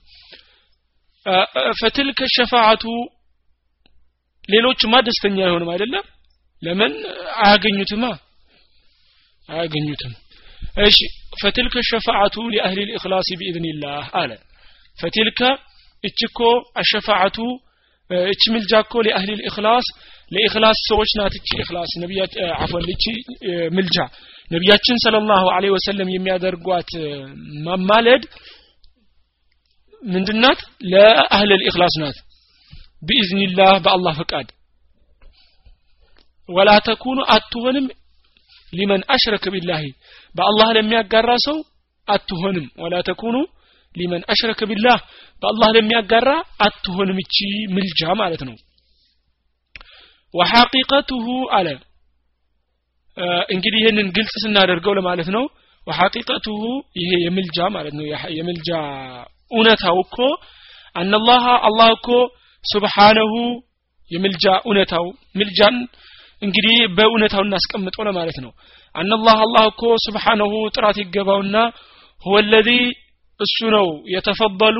ፈትልከ ሸፋዓቱ ሌሎችማ ደስተኛ አይሆንም አይደለም ለምን? አያገኙትማ። አያገኙትም። እሺ فتلك الشفاعة لأهل الإخلاص بإذن الله አለ። فتلك እችኮ الشفاعة እች ምልጃ እኮ لأهل الإخلاص ለኢክላስ ሰዎች ናት እቺ ኢክላስ ነቢያ አፈን እቺ ምልጃ ነቢያችን صلى الله عليه وسلم የሚያደርጓት ማማለድ ምንድናት ለ أهل الإخلاص ናት ቢኢዝኒላህ በአላህ ፈቃድ ወላ ተኩኑ አትሆንም ሊመን አሽረከ ቢላሂ በአላህ ለሚያጋራ ሰው አትሆንም ወላ ተኩኑ ሊመን አሽረከ ቢላህ በአላህ ለሚያጋራ አትሆንም እቺ ምልጃ ማለት ነው። ወሐቂቀቱሁ አለ። እንግዲህ ይህንን ግልጽ ስናደርገው ለማለት ነው። ወሐቂቀቱሁ ይሄ የምልጃ ማለት ነው። የምልጃ እውነታው እኮ አነላህ አላህ እኮ ሱብሓነሁ የምልጃ እውነታው ምልጃን እንግዲህ በእውነታው እናስቀምጠው ለማለት ነው። አነላህ አላህ እኮ ስብሓነሁ ጥራት ይገባውና ሁወ እሱ ነው የተፈበሉ።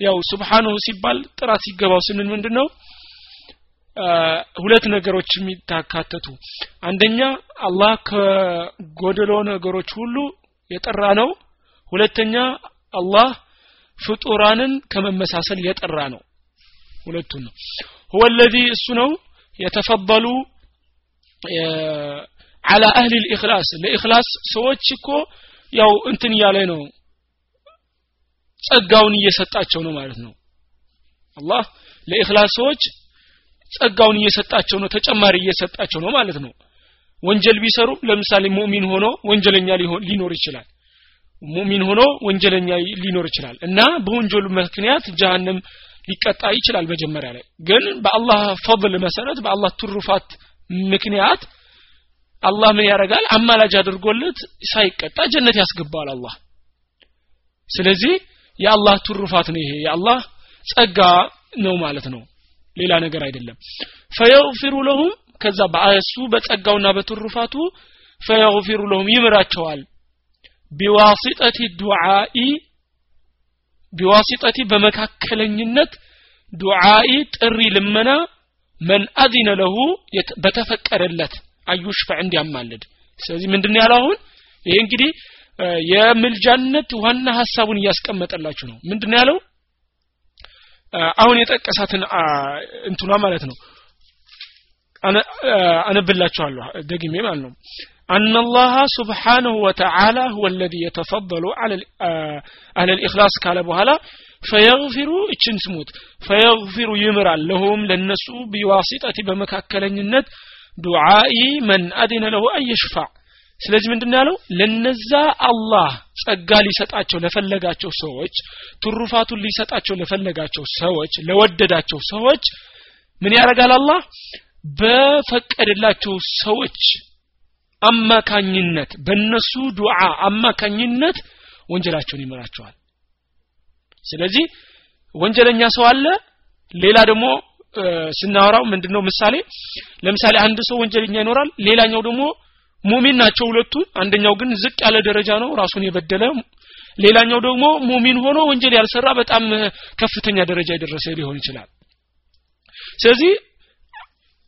ያው ስብሓነሁ ሲባል ጥራት ሲገባው ስንል ምንድን ነው ሁለት ነገሮች የሚታካተቱ። አንደኛ አላህ ከጎደሎ ነገሮች ሁሉ የጠራ ነው። ሁለተኛ አላህ ፍጡራንን ከመመሳሰል የጠራ ነው። ሁለቱን ነው። ለዚ እሱ ነው የተፈበሉ። አላ አህሊ ልእክላስ ለእክላስ ሰዎች እኮ ያው እንትን እያለ ነው ጸጋውን እየሰጣቸው ነው ማለት ነው። አላህ ለእክላስ ሰዎች ጸጋውን እየሰጣቸው ነው ተጨማሪ እየሰጣቸው ነው ማለት ነው። ወንጀል ቢሰሩ ለምሳሌ ሙእሚን ሆኖ ወንጀለኛ ሊኖር ይችላል። ሙእሚን ሆኖ ወንጀለኛ ሊኖር ይችላል። እና በወንጀሉ ምክንያት ጀሃነም ሊቀጣ ይችላል መጀመሪያ ላይ። ግን በአላህ ፈضል መሰረት በአላህ ትሩፋት ምክንያት አላህ ምን ያደርጋል? አማላጅ አድርጎለት ሳይቀጣ ጀነት ያስገባዋል አላህ። ስለዚህ የአላህ ትሩፋት ነው ይሄ። የአላህ ጸጋ ነው ማለት ነው። ሌላ ነገር አይደለም። ፈየግፊሩ ለሁም ከዛ በአሱ በጸጋውና በትሩፋቱ ፈየግፊሩ ለሁም ይምራቸዋል። ቢዋሲጠቲ ዱዓኢ ቢዋሲጠቲ በመካከለኝነት ዱዓኢ ጥሪ ልመና መን አዚነ ለሁ በተፈቀደለት አዩሽፈዕ እንዲያማልድ። ስለዚህ ምንድን ያለው አሁን? ይሄ እንግዲህ የምልጃነት ዋና ሀሳቡን እያስቀመጠላችሁ ነው ምንድን ያለው አሁን የጠቀሳትን እንትኗ ማለት ነው አነብላችኋለሁ ደግሜ ማለት ነው أن الله سبحانه وتعالى هو الذي يتفضل على أهل الإخلاص قال بهلا فيغفر إتشن سموت فيغفر يمر لهم للنسو بواسطة بمكاكلنينت دعائي من أذن له أن يشفع ስለዚህ ምንድን ያለው? ለነዛ አላህ ጸጋ ሊሰጣቸው ለፈለጋቸው ሰዎች ትሩፋቱን ሊሰጣቸው ለፈለጋቸው ሰዎች ለወደዳቸው ሰዎች ምን ያደርጋል አላህ? በፈቀደላቸው ሰዎች አማካኝነት በእነሱ ዱዓ አማካኝነት ወንጀላቸውን ይመራቸዋል። ስለዚህ ወንጀለኛ ሰው አለ ሌላ ደግሞ ስናወራው ምንድነው ምሳሌ ለምሳሌ አንድ ሰው ወንጀለኛ ይኖራል ሌላኛው ደግሞ ሙሚን ናቸው ሁለቱ አንደኛው ግን ዝቅ ያለ ደረጃ ነው ራሱን የበደለ። ሌላኛው ደግሞ ሙሚን ሆኖ ወንጀል ያልሰራ በጣም ከፍተኛ ደረጃ የደረሰ ሊሆን ይችላል። ስለዚህ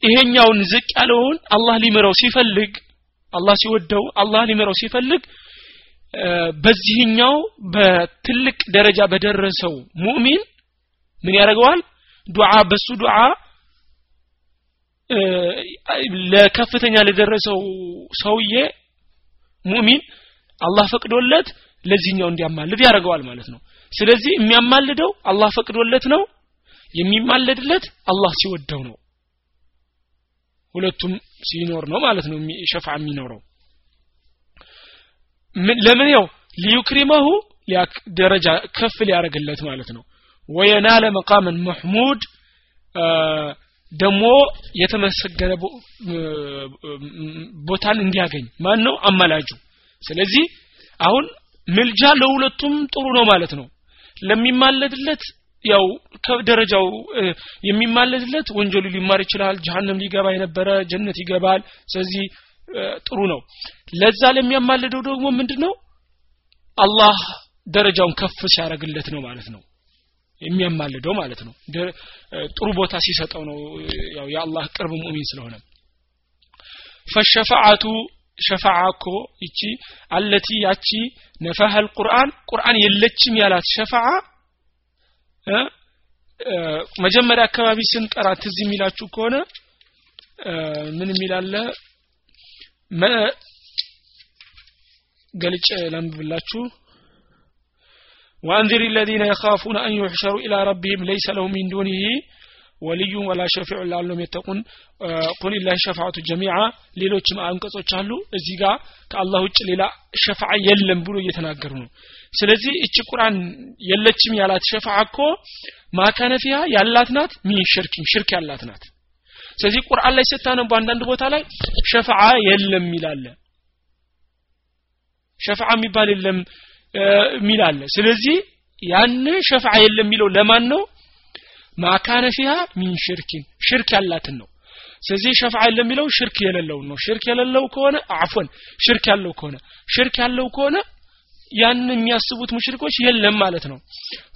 ይሄኛውን ዝቅ ያለውን አላህ ሊምረው ሲፈልግ አላህ ሲወደው አላህ ሊምረው ሲፈልግ በዚህኛው በትልቅ ደረጃ በደረሰው ሙእሚን ምን ያደርገዋል? ዱዓ በሱ ዱዓ ለከፍተኛ ለደረሰው ሰውዬ ሙእሚን አላህ ፈቅዶለት ለዚህኛው እንዲያማልድ ያደርገዋል ማለት ነው። ስለዚህ የሚያማልደው አላህ ፈቅዶለት ነው የሚማለድለት አላህ ሲወደው ነው። ሁለቱም ሲኖር ነው ማለት ነው ሸፋ የሚኖረው። ለምን ያው ሊዩክሪመሁ ደረጃ ከፍ ሊያደርግለት ማለት ነው። ወየናለ መቃመን መሕሙድ ደግሞ የተመሰገነ ቦታን እንዲያገኝ። ማን ነው አማላጁ። ስለዚህ አሁን ምልጃ ለሁለቱም ጥሩ ነው ማለት ነው። ለሚማለድለት ያው ከደረጃው የሚማለድለት ወንጀሉ ሊማር ይችላል ጀሃነም ሊገባ የነበረ ጀነት ይገባል። ስለዚህ ጥሩ ነው። ለዛ ለሚያማልደው ደግሞ ምንድነው? አላህ ደረጃውን ከፍ ሲያደርግለት ነው ማለት ነው የሚያማልደው ማለት ነው። ጥሩ ቦታ ሲሰጠው ነው ያው የአላህ ቅርብ ሙእሚን ስለሆነ። ፈሸፋዓቱ ሸፋዓ እኮ ይቺ አለቲ ያቺ ነፋሃል ቁርአን ቁርአን የለችም ያላት ሸፋዓ መጀመሪያ አካባቢ ስንቀራ ትዝ የሚላችሁ ከሆነ ምን የሚላለ ገልጭ ላንብብላችሁ وأنذر الذين يخافون أن يحشروا إلى ربهم ليس لهم من دونه ወልዩን ወላ ሸፊዑ ላለም የተቁን ቁል ላህ ሸፋዓቱ ጀሚዓ ሌሎችም አንቀጾች አሉ እዚህ ጋር ከአላህ ውጭ ሌላ ሸፋዓ የለም ብሎ እየተናገሩ ነው ስለዚህ እቺ ቁርአን የለችም ያላት ሸፋዓ እኮ ማካነፊያ ያላት ናት ሚን ሽርኪን ሽርክ ያላት ናት ስለዚህ ቁርአን ላይ ስታነቡ አንዳንድ ቦታ ላይ ሸፋዓ የለም ይላለ ሸፋዓ የሚባል የለም የሚል አለ። ስለዚህ ያን ሸፋዓ የለም የሚለው ለማን ነው? ማካነ ፊሃ ሚን ሽርኪን ሽርክ ያላትን ነው። ስለዚህ ሸፍዓ ለሚለው ሽርክ የሌለው ነው። ሽርክ የሌለው ከሆነ አፎን ሽርክ ያለው ከሆነ ሽርክ ያለው ከሆነ ያን የሚያስቡት ሙሽሪኮች የለም ማለት ነው።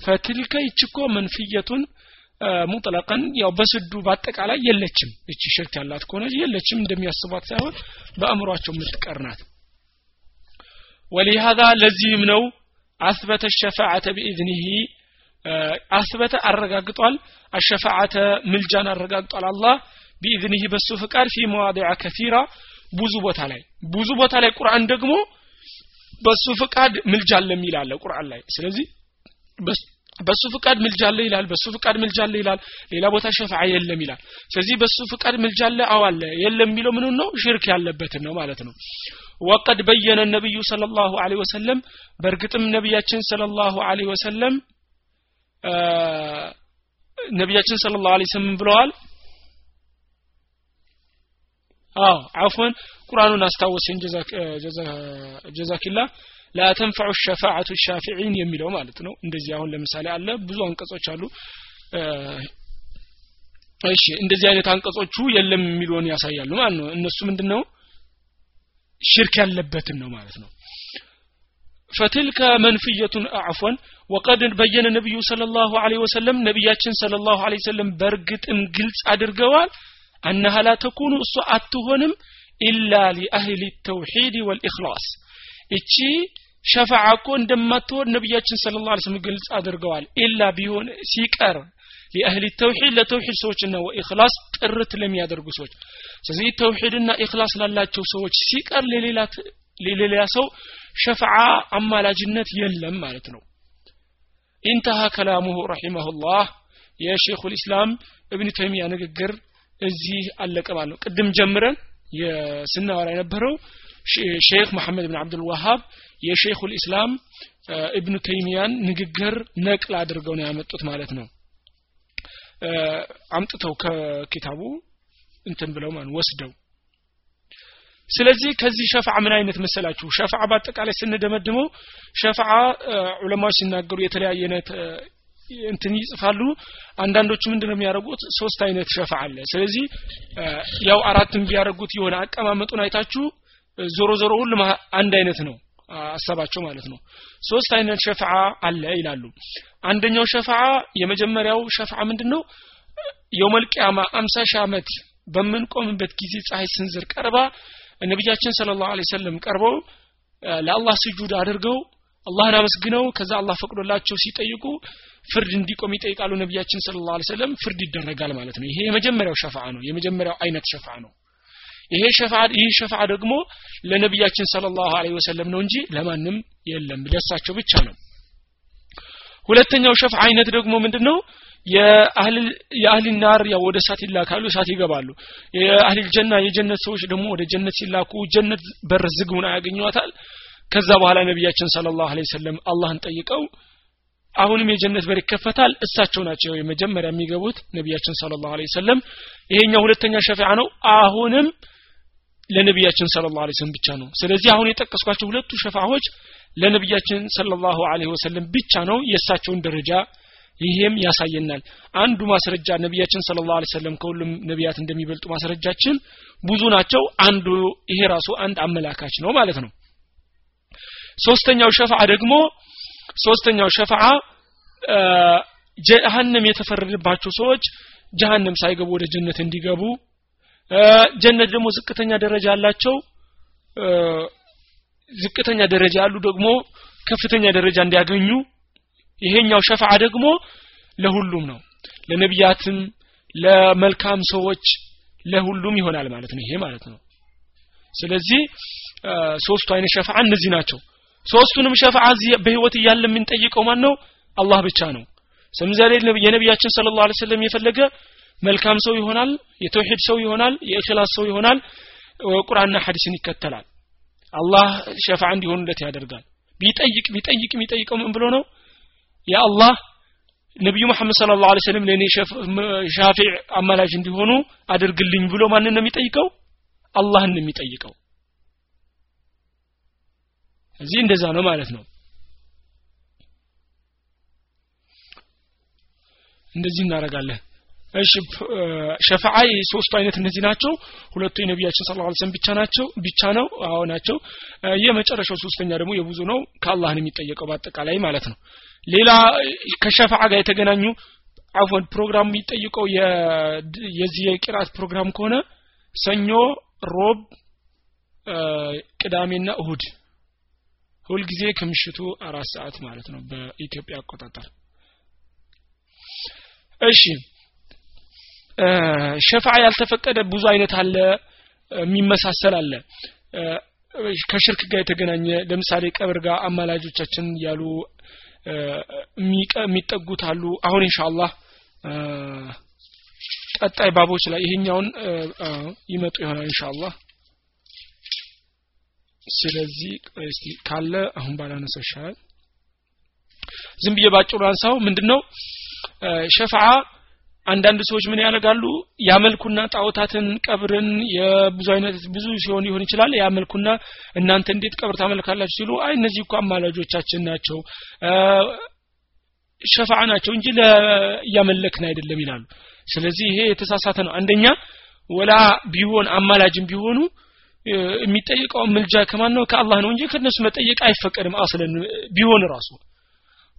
ፈትልከ ይችኮ መንፍየቱን ሙጥለቀን ያው በስዱ በአጠቃላይ የለችም። እቺ ሽርክ ያላት ከሆነ የለችም እንደሚያስቧት ሳይሆን በአእምሯቸው የምትቀር ናት ወሊሃዛ ለዚህም ነው አስበተ ሸፋዓተ ቢኢዝኒሂ አስበተ አረጋግጧል። አሸፋዓተ ምልጃን አረጋግጧል። አላህ ቢኢዝኒህ በሱ ፍቃድ ፊ መዋዲዓ ከሲራ ብዙ ቦታ ላይ ብዙ ቦታ ላይ ቁርአን ደግሞ በሱ ፍቃድ ምልጃ አለ የሚል አለ ቁርአን ላይ። ስለዚህ በሱ ፍቃድ ምልጃ አለ ይላል በሱ ፍቃድ ምልጃ አለ ይላል ሌላ ቦታ ሸፋዓ የለም ይላል። ስለዚህ በሱ ፍቃድ ምልጃ አለ አለ። የለም የሚለው ምን ነው? ሽርክ ያለበትን ነው ማለት ነው። ወቀድ በየነ ነብዩ ሰለላሁ ዐለይሂ ወሰለም በእርግጥም ነቢያችን ሰለላሁ ዐለይሂ ወሰለም ነቢያችን ሰለላሁ ዐለይሂ ወሰለም ብለዋል? አዎ አፎን ቁርአኑን አስታወሰኝ ጀዛኪላ ላ ተንፈዑ ሸፋዓቱ ሻፊዒን የሚለው ማለት ነው እንደዚህ አሁን ለምሳሌ አለ ብዙ አንቀጾች አሉ እሺ እንደዚህ አይነት አንቀጾቹ የለም የሚለውን ያሳያሉ ማለት ነው እነሱ ምንድነው ሽርክ ያለበትን ነው ማለት ነው فتلك منفية عفوا وقد بين النبي صلى الله عليه وسلم نبياتنا صلى الله عليه وسلم برقت ام قلت أدرقوال أنها لا تكون أسوء أتهنم إلا لأهل التوحيد والإخلاص إتشي ሸፋዓ እኮ እንደማትወድ ነቢያችን ስለ ላ ስለም ግልጽ አድርገዋል። ኢላ ቢሆን ሲቀር ሊአህሊ ተውሒድ ለተውሒድ ሰዎችና ወኢክላስ ጥርት ለሚያደርጉ ሰዎች። ስለዚህ ተውሒድና ኢክላስ ላላቸው ሰዎች ሲቀር ለሌላ ሰው ሸፍዓ አማላጅነት የለም ማለት ነው። ኢንተሃ ከላሙሁ ረሒመሁላህ የሼኹ ልእስላም እብን ተይሚያ ንግግር እዚህ አለቀ ማለት ነው። ቅድም ጀምረን ስናወራ የነበረው ሼክ መሐመድ ብን አብዱልዋሃብ የሼኹ ልእስላም እብኑ ተይሚያን ንግግር ነቅል አድርገው ነው ያመጡት ማለት ነው። አምጥተው ከኪታቡ እንትን ብለው ማለት ወስደው። ስለዚህ ከዚህ ሸፍዓ ምን አይነት መሰላችሁ? ሸፍዓ በአጠቃላይ ስንደመድመው ሸፍዓ ዑለማዎች ሲናገሩ የተለያየ አይነት እንትን ይጽፋሉ። አንዳንዶቹ ምንድነው የሚያደርጉት? ሶስት አይነት ሸፍዓ አለ። ስለዚህ ያው አራትም ቢያደርጉት የሆነ አቀማመጡን አይታችሁ ዞሮ ዞሮ ሁሉም አንድ አይነት ነው አሰባቸው ማለት ነው። ሶስት አይነት ሸፍዓ አለ ይላሉ። አንደኛው ሸፍዓ የመጀመሪያው ሸፍዓ ምንድነው? የውመል ቂያማ አምሳ ሺህ ዓመት በምንቆምበት ጊዜ ፀሐይ ስንዝር ቀርባ ነቢያችን ስለ ላሁ ሰለም ቀርበው ለአላህ ስጁድ አድርገው አላህን አመስግነው ከዛ አላህ ፈቅዶላቸው ሲጠይቁ ፍርድ እንዲቆም ይጠይቃሉ ነቢያችን ስለ ላ ሰለም ፍርድ ይደረጋል ማለት ነው። ይሄ የመጀመሪያው ሸፍዓ ነው። የመጀመሪያው አይነት ሸፍዓ ነው ይሄ ሸፋ ይህ ሸፋ ደግሞ ለነቢያችን ሰለላሁ ዐለይሂ ወሰለም ነው እንጂ ለማንም የለም። ለሳቸው ብቻ ነው። ሁለተኛው ሸፋ አይነት ደግሞ ምንድነው? የአህል ናር ያው ወደ እሳት ይላካሉ እሳት ይገባሉ። የአህል ጀና የጀነት ሰዎች ደግሞ ወደ ጀነት ሲላኩ ጀነት በር ዝግ ሆና ያገኟታል ከዛ በኋላ ነቢያችን ሰለላሁ ዐለይሂ ወሰለም አላህን ጠይቀው አሁንም የጀነት በር ይከፈታል እሳቸው ናቸው የመጀመሪያ የሚገቡት ነቢያችን ሰለላሁ ዐለይሂ ወሰለም። ይሄኛው ሁለተኛ ሸፊዓ ነው። አሁንም ለነቢያችን ሰለላሁ ዐለይሂ ወሰለም ብቻ ነው። ስለዚህ አሁን የጠቀስኳቸው ሁለቱ ሸፋዎች ለነቢያችን ሰለላሁ ዐለይሂ ወሰለም ብቻ ነው። የእሳቸውን ደረጃ ይሄም ያሳየናል። አንዱ ማስረጃ ነቢያችን ሰለላሁ ዐለይሂ ወሰለም ከሁሉም ነቢያት እንደሚበልጡ ማስረጃችን ብዙ ናቸው። አንዱ ይሄ ራሱ አንድ አመላካች ነው ማለት ነው። ሶስተኛው ሸፋዓ ደግሞ ሶስተኛው ሸፋዓ ጀሃነም የተፈረደባቸው ሰዎች ጀሃነም ሳይገቡ ወደ ጀነት እንዲገቡ ጀነት ደግሞ ዝቅተኛ ደረጃ ያላቸው ዝቅተኛ ደረጃ ያሉ ደግሞ ከፍተኛ ደረጃ እንዲያገኙ ይሄኛው ሸፋዓ ደግሞ ለሁሉም ነው። ለነቢያትም ለመልካም ሰዎች ለሁሉም ይሆናል ማለት ነው። ይሄ ማለት ነው። ስለዚህ ሶስቱ አይነት ሸፋዓ እነዚህ ናቸው። ሶስቱንም ሸፋዓ በህይወት እያለ የምንጠይቀው ማን ነው? አላህ ብቻ ነው። ስለምሳሌ የነቢያችን ስለ ላሁ ሰለም የፈለገ መልካም ሰው ይሆናል የተውሂድ ሰው ይሆናል የእክላስ ሰው ይሆናል ቁርአንና ሐዲስን ይከተላል። አላህ ሸፋ እንዲሆኑለት ያደርጋል። ቢጠይቅ ቢጠይቅ የሚጠይቀው ምን ብሎ ነው? የአላህ ነቢዩ መሐመድ ስለ ላሁ ሰለም ለእኔ ሻፊዕ አማላጅ እንዲሆኑ አድርግልኝ ብሎ ማንን ነው የሚጠይቀው? አላህን ነው የሚጠይቀው። እዚህ እንደዛ ነው ማለት ነው። እንደዚህ እናደርጋለን እሺ ሸፋዓ ሶስቱ አይነት እነዚህ ናቸው። ሁለቱ የነቢያችን ስለ ላ ብቻ ናቸው ብቻ ነው አዎ ናቸው። የመጨረሻው ሶስተኛ ደግሞ የብዙ ነው ከአላህ ነው የሚጠየቀው በአጠቃላይ ማለት ነው። ሌላ ከሸፋዓ ጋር የተገናኙ አፎን ፕሮግራም የሚጠይቀው የዚህ የቂራት ፕሮግራም ከሆነ ሰኞ ሮብ ቅዳሜና እሁድ ሁልጊዜ ከምሽቱ አራት ሰዓት ማለት ነው በኢትዮጵያ አቆጣጠር። እሺ ሸፋዓ ያልተፈቀደ ብዙ አይነት አለ የሚመሳሰል አለ። ከሽርክ ጋር የተገናኘ ለምሳሌ ቀብር ጋር አማላጆቻችን ያሉ የሚጠጉት አሉ። አሁን ኢንሻአላህ ቀጣይ ባቦች ላይ ይሄኛውን ይመጡ ይሆናል ኢንሻአላህ። ስለዚህ ካለ አሁን ባላነሳው ይሻላል። ዝም ብዬ ባጭሩ አንሳው ምንድነው? ሸፋዓ አንዳንድ ሰዎች ምን ያደርጋሉ? ያመልኩና ጣዖታትን ቀብርን የብዙ አይነት ብዙ ሲሆን ሊሆን ይችላል። ያመልኩና እናንተ እንዴት ቀብር ታመልካላችሁ ሲሉ አይ እነዚህ እኮ አማላጆቻችን ናቸው ሸፋዓ ናቸው እንጂ እያመለክን አይደለም ይላሉ። ስለዚህ ይሄ የተሳሳተ ነው። አንደኛ ወላ ቢሆን አማላጅም ቢሆኑ የሚጠይቀው ምልጃ ከማን ነው? ከአላህ ነው እንጂ ከነሱ መጠየቅ አይፈቀድም አስለን ቢሆን ራሱ።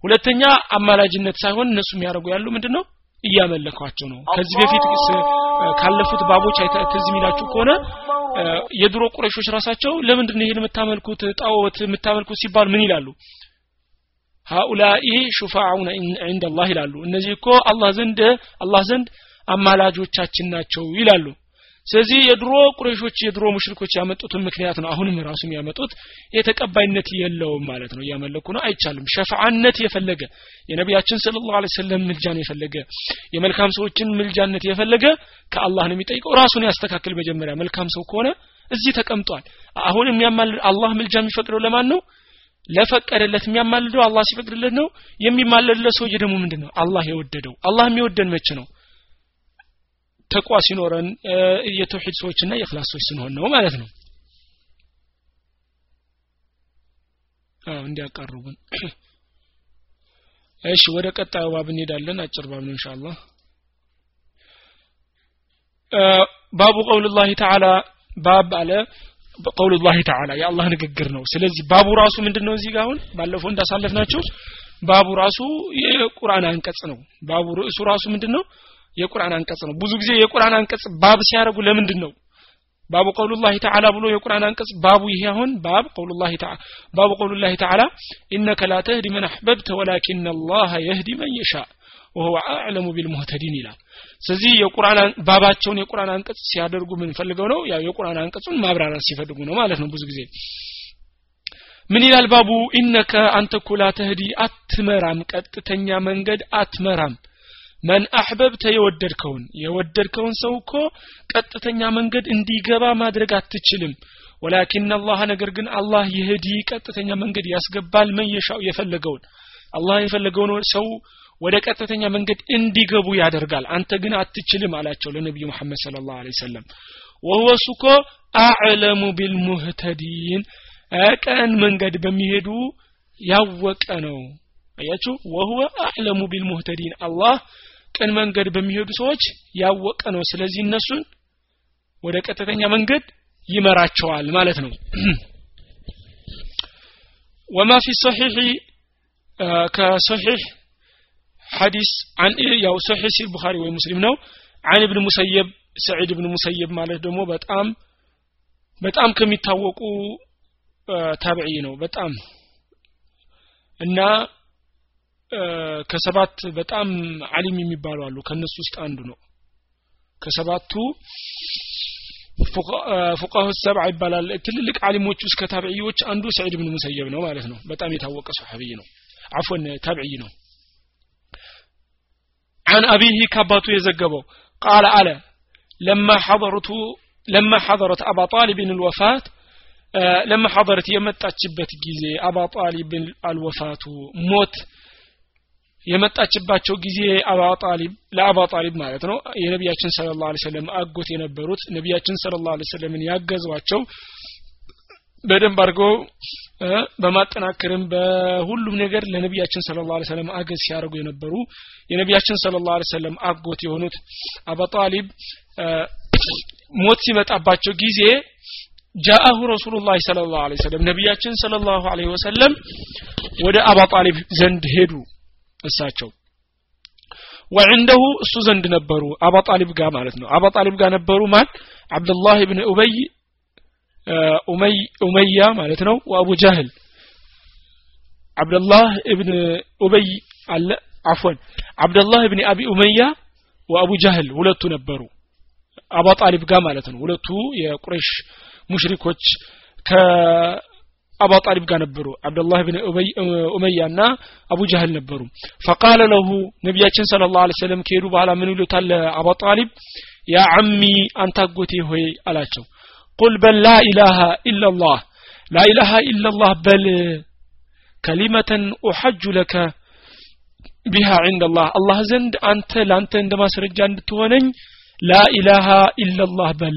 ሁለተኛ አማላጅነት ሳይሆን እነሱ የሚያደርጉ ያሉ ምንድነው እያመለኳቸው ነው። ከዚህ በፊት ካለፉት ባቦች ትዝ የሚላችሁ ከሆነ የድሮ ቁረሾች ራሳቸው ለምንድን ነው ይሄን የምታመልኩት? ጣዖት የምታመልኩት ሲባል ምን ይላሉ? ሃኡላኢ ሹፋዑነ ዒንደ ይላሉ። እነዚህ እኮ አላህ ዘንድ አላህ ዘንድ አማላጆቻችን ናቸው ይላሉ ስለዚህ የድሮ ቁረሾች የድሮ ሙሽሪኮች ያመጡትን ምክንያት ነው አሁንም ራሱ የሚያመጡት የተቀባይነት የለውም ማለት ነው። እያመለኩ ነው። አይቻልም። ሸፍዓነት የፈለገ የነቢያችን ስለ ላሁ ሰለም ምልጃን የፈለገ የመልካም ሰዎችን ምልጃነት የፈለገ ከአላህ ነው የሚጠይቀው። ራሱን ያስተካክል መጀመሪያ። መልካም ሰው ከሆነ እዚህ ተቀምጧል። አሁን የሚያማልድ አላህ ምልጃ የሚፈቅደው ለማን ነው? ለፈቀደለት የሚያማልደው አላህ ሲፈቅድለት ነው። የሚማለድለት ሰውዬ ደግሞ ምንድን ነው አላህ የወደደው። አላህ የሚወደን መች ነው ተቋ ሲኖረን የተውሂድ ሰዎችና የክላስ ሰዎች ስንሆን ነው ማለት ነው። እንዲያቀርቡን። እሺ ወደ ቀጣዩ ባብ እንሄዳለን። አጭር ባብ ነው ኢንሻአላህ። ባቡ ቀውልላህ ተዓላ ባብ አለ። ቀውሉላህ ተዓላ የአላህ ንግግር ነው። ስለዚህ ባቡ ራሱ ምንድን ነው እዚህ ጋር አሁን? ባለፈው እንዳሳለፍናቸው ባቡ ራሱ የቁርአን አንቀጽ ነው። ባቡ ርዕሱ ራሱ ምንድን ነው የቁርአን አንቀጽ ነው። ብዙ ጊዜ የቁርአን አንቀጽ ባብ ሲያደርጉ ለምንድን ነው ባቡ ቀውሉላህ ተዓላ ብሎ የቁርአን አንቀጽ ባቡ ይሄ አሁን ባብ ቀውሉላህ ተዓላ ባቡ ቀውሉላህ ተዓላ ኢነከ ላ ተህዲ መን አሕበብተ ወላኪን አላህ የህዲ መን የሻ ወሁወ አዕለሙ ቢልሙህተዲን ይላል። ስለዚህ የቁርአን ባባቸውን የቁርአን አንቀጽ ሲያደርጉ ምን ፈልገው ነው? ያው የቁርአን አንቀጹን ማብራራት ሲፈልጉ ነው ማለት ነው። ብዙ ጊዜ ምን ይላል ባቡ? ኢነከ አንተ እኮ ላ ተህዲ አትመራም ቀጥተኛ መንገድ አትመራም መን አሕበብተ የወደድከውን? የወደድከውን ሰው እኮ ቀጥተኛ መንገድ እንዲገባ ማድረግ አትችልም። ወላኪን አላህ ነገር ግን አላህ ይህዲ ቀጥተኛ መንገድ ያስገባል መን የሻው የፈለገውን። አላህ የፈለገውን ሰው ወደ ቀጥተኛ መንገድ እንዲገቡ ያደርጋል። አንተ ግን አትችልም አላቸው ለነቢዩ መሐመድ ስለ ላሁ ለ ሰለም ወህወ እሱ እኮ አዕለሙ ቢልሙህተዲን ቀን መንገድ በሚሄዱ ያወቀ ነው። አያችሁ? ወህወ አዕለሙ ቢልሙህተዲን አላህ ቅን መንገድ በሚሄዱ ሰዎች ያወቀ ነው። ስለዚህ እነሱን ወደ ቀጥተኛ መንገድ ይመራቸዋል ማለት ነው። ወማ ፊ ሰሒሕ ከሰሒሕ ሐዲስ ያው ሰሒሕ ሲል ቡኻሪ ወይ ሙስሊም ነው። አን ኢብን ሙሰየብ ሰዒድ ኢብን ሙሰየብ ማለት ደግሞ በጣም በጣም ከሚታወቁ ታብዒ ነው። በጣም እና ከሰባት በጣም አሊም የሚባሉ አሉ። ከእነሱ ውስጥ አንዱ ነው። ከሰባቱ ፉቃሁ ሰብዓ ይባላል። ትልልቅ አሊሞች ውስጥ ከታብዕዮች አንዱ ሰዒድ ብን ሙሰየብ ነው ማለት ነው። በጣም የታወቀ ሰሓቢይ ነው። አፎን ታብዕይ ነው። عن أبيه كاباتو يزقبو قال على لما حضرته لما حضرت أبا طالب الوفاة لما حضرت يمتعت شبت جيزي أبا طالب الوفاة موت የመጣችባቸው ጊዜ አባ ጣሊብ ለአባ ጣሊብ ማለት ነው። የነቢያችን ስለ ላ ሰለም አጎት የነበሩት ነቢያችን ስለ ላ ሰለምን ያገዟቸው በደንብ አድርገው በማጠናከርም በሁሉም ነገር ለነቢያችን ስለ ላ ሰለም አገዝ ሲያደርጉ የነበሩ የነቢያችን ስለ ላ ሰለም አጎት የሆኑት አባ ጣሊብ ሞት ሲመጣባቸው ጊዜ ጃአሁ ረሱሉላህ ስለ ላሁ ሰለም ነቢያችን ስለ ላሁ ወሰለም ወደ አባ ጣሊብ ዘንድ ሄዱ እሳቸው ወዕንደሁ እሱ ዘንድ ነበሩ አባ ጣሊብ ጋር ማለት ነው። አባ ጣሊብ ጋር ነበሩ ማን አብዱላህ ብን ኡበይ ኡመያ ማለት ነው ወአቡ ጃህል። አብዱላህ እብን ኡበይ አለ አፎን አብዱላህ እብን አቢ ኡመያ ወአቡ ጃህል ሁለቱ ነበሩ። አባ ጣሊብ ጋር ማለት ነው። ሁለቱ የቁረሽ ሙሽሪኮች ከአባ ጣሊብ ጋር ነበሩ። አብዱላህ ብን ኡመያ እና አቡ ጃህል ነበሩ። ፈቃለ ለሁ ነቢያችን ስለ ላሁ ሰለም ከሄዱ በኋላ ምን ይሉታል አባ ጣሊብ ያ አሚ አንተ አጎቴ ሆይ አላቸው። ቁል በል ላ ኢላሃ ኢላላህ ላ ኢላሃ ኢላላህ በል ከሊመተን ኡሐጁ ለከ ቢሃ ዒንደላህ አላህ ዘንድ አንተ ለአንተ እንደ ማስረጃ እንድትሆነኝ ላኢላሃ ኢላላህ በል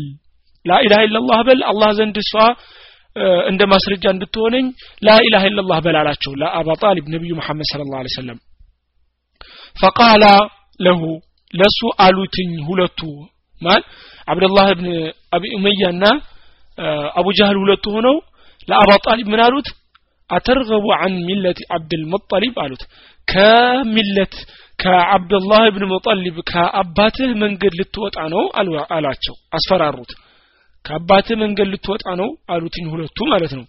ላኢላሃ ኢላላህ በል አላህ ዘንድ እሷ እንደ ማስረጃ እንድትሆነኝ ላኢላሃ ኢላላህ በል አላቸው ለአባ ጣሊብ ነቢዩ መሐመድ ስለ ላ ሰለም ፈቃላ ለሁ ለሱ አሉትኝ ሁለቱ። ማን? አብደላህ ብን አቢ ኡመያ ና አቡ ጃህል ሁለቱ ሆነው ለአባ ጣሊብ ምን አሉት? አተርገቡ አን ሚለት አብድልሙጠሊብ አሉት። ከሚለት ከአብደላህ ብን ሙጠሊብ ከአባትህ መንገድ ልትወጣ ነው አላቸው። አስፈራሩት ከአባትህ መንገድ ልትወጣ ነው አሉትኝ ሁለቱ ማለት ነው።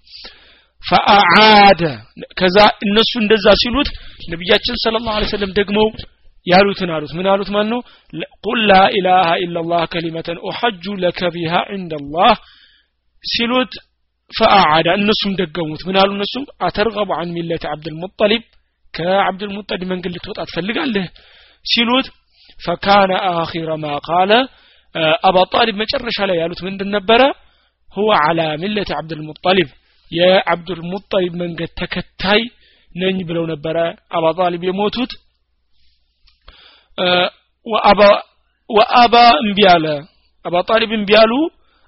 ፈአዓደ ከዛ እነሱ እንደዛ ሲሉት ነቢያችን ስለ ላሁ ሰለም ደግሞ ያሉትን አሉት። ምን አሉት? ማን ነው ቁል ላ ኢላሃ ኢላላህ ከሊመተን ኡሐጁ ለከ ቢሃ ዒንደላህ ሲሉት ፈአዓደ እነሱም ደገሙት። ምን አሉ እነሱም? አተርገቡ አን ሚለት አብድልሙጠሊብ ከአብድልሙጠሊብ መንገድ ልትወጣ ትፈልጋለህ? ሲሉት ፈካነ አኺረ ማ ቃለ አባ ጣሊብ መጨረሻ ላይ ያሉት ምንድን ነበረ? ሁወ አላ ሚለት አብድልሙጠሊብ የአብዱልሙጠሊብ መንገድ ተከታይ ነኝ ብለው ነበረ አባ ጣሊብ የሞቱት። ወአባ እምቢ አለ። አባ ጣሊብ እምቢ አሉ።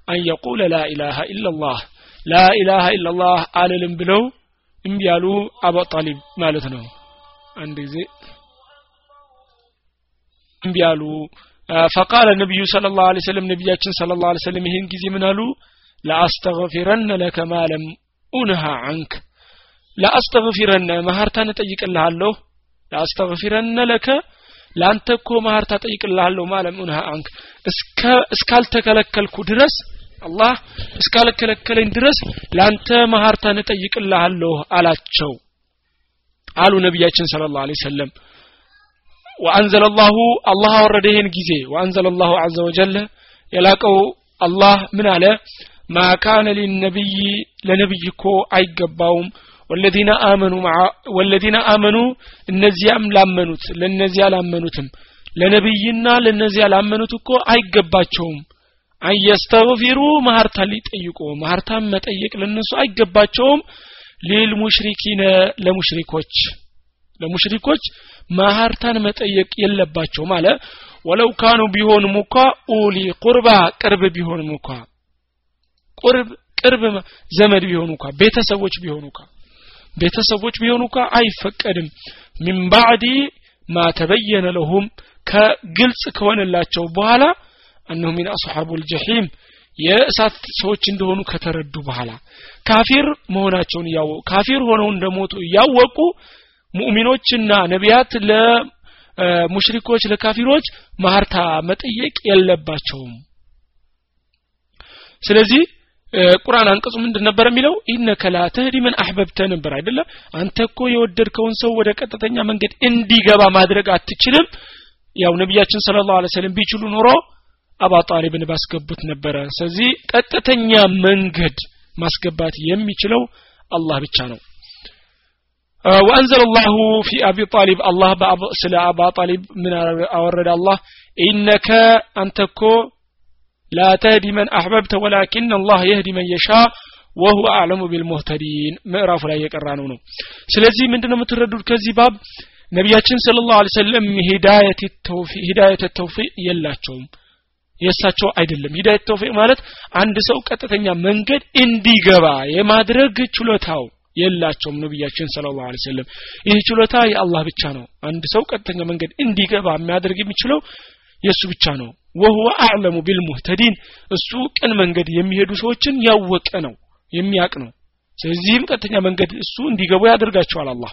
አን የቁለ ላ ኢላላህ ላ ኢላላህ አልልም ብለው እምቢ ያሉ አባ ጣሊብ ማለት ነው። አንድ ጊዜ እምቢ ያሉ ፈቃለ ነቢዩ ስለ ላሁ ለ ሰለም ነቢያችን ስለ ላሁ ሰለም ይህን ጊዜ ምን አሉ? ለአስተግፊረነ ለከ ማለም ኡንሃ አንክ ለአስተግፊረነ ማህርታን እጠይቅልሃለሁ። ለአስተግፊረነ ለከ ለአንተ እኮ ማህርታ ጠይቅልሃለሁ ማለም ኡንሃ አንክ እስካልተከለከልኩ ድረስ አላህ እስካልከለከለኝ ድረስ ለአንተ ማህርታን እጠይቅልሃለሁ አላቸው አሉ ነቢያችን ስለ ላሁ ሰለም ወአንዘለ ላሁ አላህ አወረደ ይህን ጊዜ። ወአንዘለ ላሁ አዘ ወጀል የላቀው አላህ ምን አለ? ማ ካነ ሊነቢይ ለነቢይ እኮ አይገባውም። ወለዚነ አመኑ አመኑ እነዚያም ላመኑት ለእነዚያ ላመኑትም። ለነቢይና ለእነዚያ ላመኑት እኮ አይገባቸውም። አየስተግፊሩ ማህርታ ሊጠይቁ ማህርታን መጠየቅ ለነሱ አይገባቸውም። ሊልሙሽሪኪነ ለሙሽሪኮች ለሙሽሪኮች ማህርታን መጠየቅ የለባቸው ማለ ወለው ካኑ ቢሆንም እንኳ ኡሊ ቁርባ ቅርብ ቢሆንም እንኳ ቁርብ ቅርብ ዘመድ ቢሆኑ እንኳ ቤተሰቦች ቢሆኑ እንኳ ቤተሰቦች ቢሆኑ እንኳ አይፈቀድም። ሚን ባዕዲ ማ ተበየነ ለሁም ከግልጽ ከሆነላቸው በኋላ እነሁ ሚን አስሓቡ ልጀሒም የእሳት ሰዎች እንደሆኑ ከተረዱ በኋላ ካፊር መሆናቸውን እያወቁ ካፊር ሆነው እንደሞቱ እያወቁ ሙእሚኖችና ነቢያት ለሙሽሪኮች ለካፊሮች ማህርታ መጠየቅ የለባቸውም። ስለዚህ ቁርአን አንቀጹ ምንድን ነበር የሚለው? ኢነከ ላ ተህዲ ምን አሕበብተ ነበር አይደለም አንተ እኮ የወደድከውን ሰው ወደ ቀጥተኛ መንገድ እንዲገባ ማድረግ አትችልም። ያው ነቢያችን ስለ ላሁ ሰለም ቢችሉ ኖሮ አባ ጣሊብን ባስገቡት ነበረ። ስለዚህ ቀጥተኛ መንገድ ማስገባት የሚችለው አላህ ብቻ ነው وأنزل الله في أبي طالب الله سلا أبا طالب من أورد الله ኢነከ አንተ እኮ ላ ተህዲ መን አሕበብተ ወላኪን አላህ የህዲ መን የሻ ወሁወ አዕለሙ ቢልሙህተዲን ምዕራፉ ላይ የቀራ ነው ነው ስለዚህ ምንድነው የምትረዱት ከዚህ ባብ ነቢያችን ስለ ላሁ ሰለም ሂዳየት ተውፊቅ የላቸውም የእሳቸው አይደለም ሂዳየት ተውፊቅ ማለት አንድ ሰው ቀጥተኛ መንገድ እንዲገባ የማድረግ ችሎታው የላቸውም ነቢያችን ስለ ላሁ ሰለም ይህ ችሎታ የአላህ ብቻ ነው። አንድ ሰው ቀጥተኛ መንገድ እንዲገባ የሚያደርግ የሚችለው የእሱ ብቻ ነው። ወሁወ አዕለሙ ቢልሙህተዲን እሱ ቅን መንገድ የሚሄዱ ሰዎችን ያወቀ ነው የሚያቅ ነው። ስለዚህም ቀጥተኛ መንገድ እሱ እንዲገቡ ያደርጋቸዋል አላህ።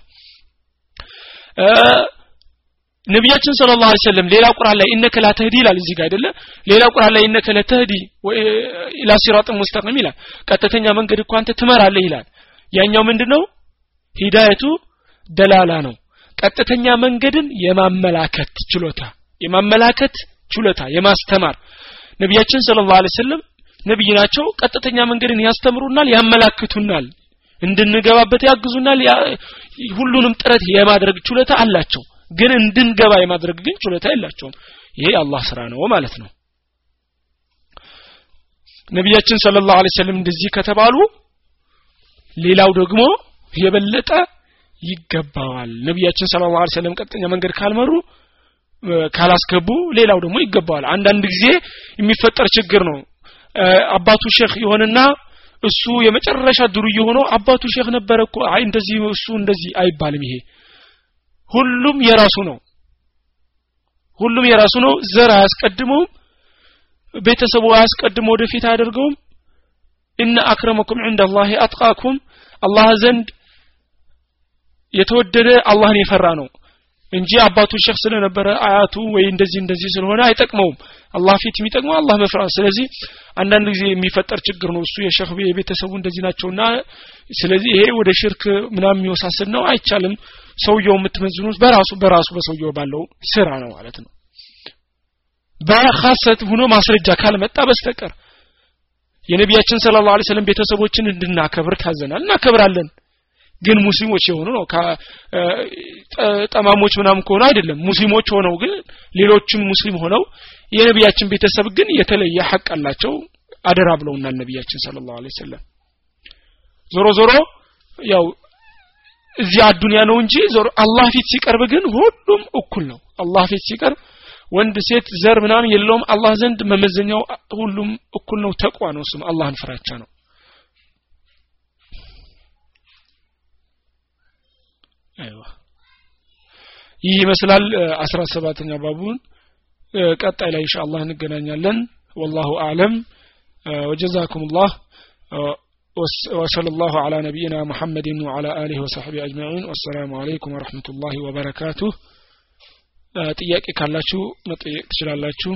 ነቢያችን ስለ ላ ሰለም ሌላ ቁርአን ላይ እነከ ላ ተህዲ ይላል እዚህ ጋር አይደለ? ሌላ ቁርአን ላይ እነከ ለተህዲ ኢላ ሲራጥ ሙስተቂም ይላል። ቀጥተኛ መንገድ እኮ አንተ ትመራለህ ይላል ያኛው ምንድነው? ሂዳየቱ ደላላ ነው። ቀጥተኛ መንገድን የማመላከት ችሎታ የማመላከት ችሎታ የማስተማር። ነቢያችን ስለ ላ ሰለም ነቢይ ናቸው። ቀጥተኛ መንገድን ያስተምሩናል ያመላክቱናል እንድንገባበት ያግዙናል ሁሉንም ጥረት የማድረግ ችሎታ አላቸው። ግን እንድንገባ የማድረግ ግን ችሎታ የላቸውም። ይሄ አላህ ስራ ነው ማለት ነው። ነቢያችን ስለ ላሁ ሰለም እንደዚህ ከተባሉ ሌላው ደግሞ የበለጠ ይገባዋል። ነቢያችን ስለ ላሁ ሰለም ቀጥተኛ መንገድ ካልመሩ ካላስገቡ ሌላው ደግሞ ይገባዋል። አንዳንድ ጊዜ የሚፈጠር ችግር ነው። አባቱ ሼክ የሆነና እሱ የመጨረሻ ዱርዬ ሆኖ አባቱ ሼክ ነበረ እኮ አይ እንደዚህ እሱ እንደዚህ አይባልም ይሄ። ሁሉም የራሱ ነው። ሁሉም የራሱ ነው። ዘር አያስቀድመውም ቤተሰቡ አያስቀድመው ወደፊት አያደርገውም። እነ አክረመኩም ዕንደ አላህ አጥቃኩም አላህ ዘንድ የተወደደ አላህን የፈራ ነው እንጂ አባቱ ሸክ ስለነበረ አያቱ ወይ እንደዚህ እንደዚህ ስለሆነ አይጠቅመውም። አላህ ፊት የሚጠቅመው አላህ መፍራት። ስለዚህ አንዳንድ ጊዜ የሚፈጠር ችግር ነው። እሱ የሸክ የቤተሰቡ እንደዚህ ናቸውና ስለዚህ ይሄ ወደ ሽርክ ምናምን የሚወሳስድ ነው አይቻልም። ሰውየው የምትመዝኑት በራሱ በራሱ በሰውየው ባለው ስራ ነው ማለት ነው። በካሰት ሆኖ ማስረጃ ካልመጣ በስተቀር የነቢያችን ስለ ላሁ ሰለም ቤተሰቦችን እንድናከብር ታዘናል። እናከብራለን። ግን ሙስሊሞች የሆኑ ነው። ጠማሞች ምናምን ከሆኑ አይደለም። ሙስሊሞች ሆነው ግን ሌሎችም ሙስሊም ሆነው የነቢያችን ቤተሰብ ግን የተለየ ሐቅ አላቸው። አደራ ብለውናል ነቢያችን ስለ ላሁ ሰለም ዞሮ ዞሮ ያው እዚህ አዱንያ ነው እንጂ ዞሮ አላህ ፊት ሲቀርብ ግን ሁሉም እኩል ነው። አላህ ፊት ሲቀርብ ወንድ ሴት ዘር ምናምን የለውም አላህ ዘንድ መመዘኛው ሁሉም እኩል ነው ተቋ ነው እሱም አላህን ፍራቻ ነው አይዋ ይህ ይመስላል አስራ ሰባተኛ ባቡን ቀጣይ ላይ ኢንሻአላህ እንገናኛለን ወላሁ አዕለም وجزاكم الله وصلى الله على نبينا محمد وعلى آله وصحبه أجمعين والسلام عليكم ورحمة الله وبركاته ጥያቄ ካላችሁ መጠየቅ ትችላላችሁ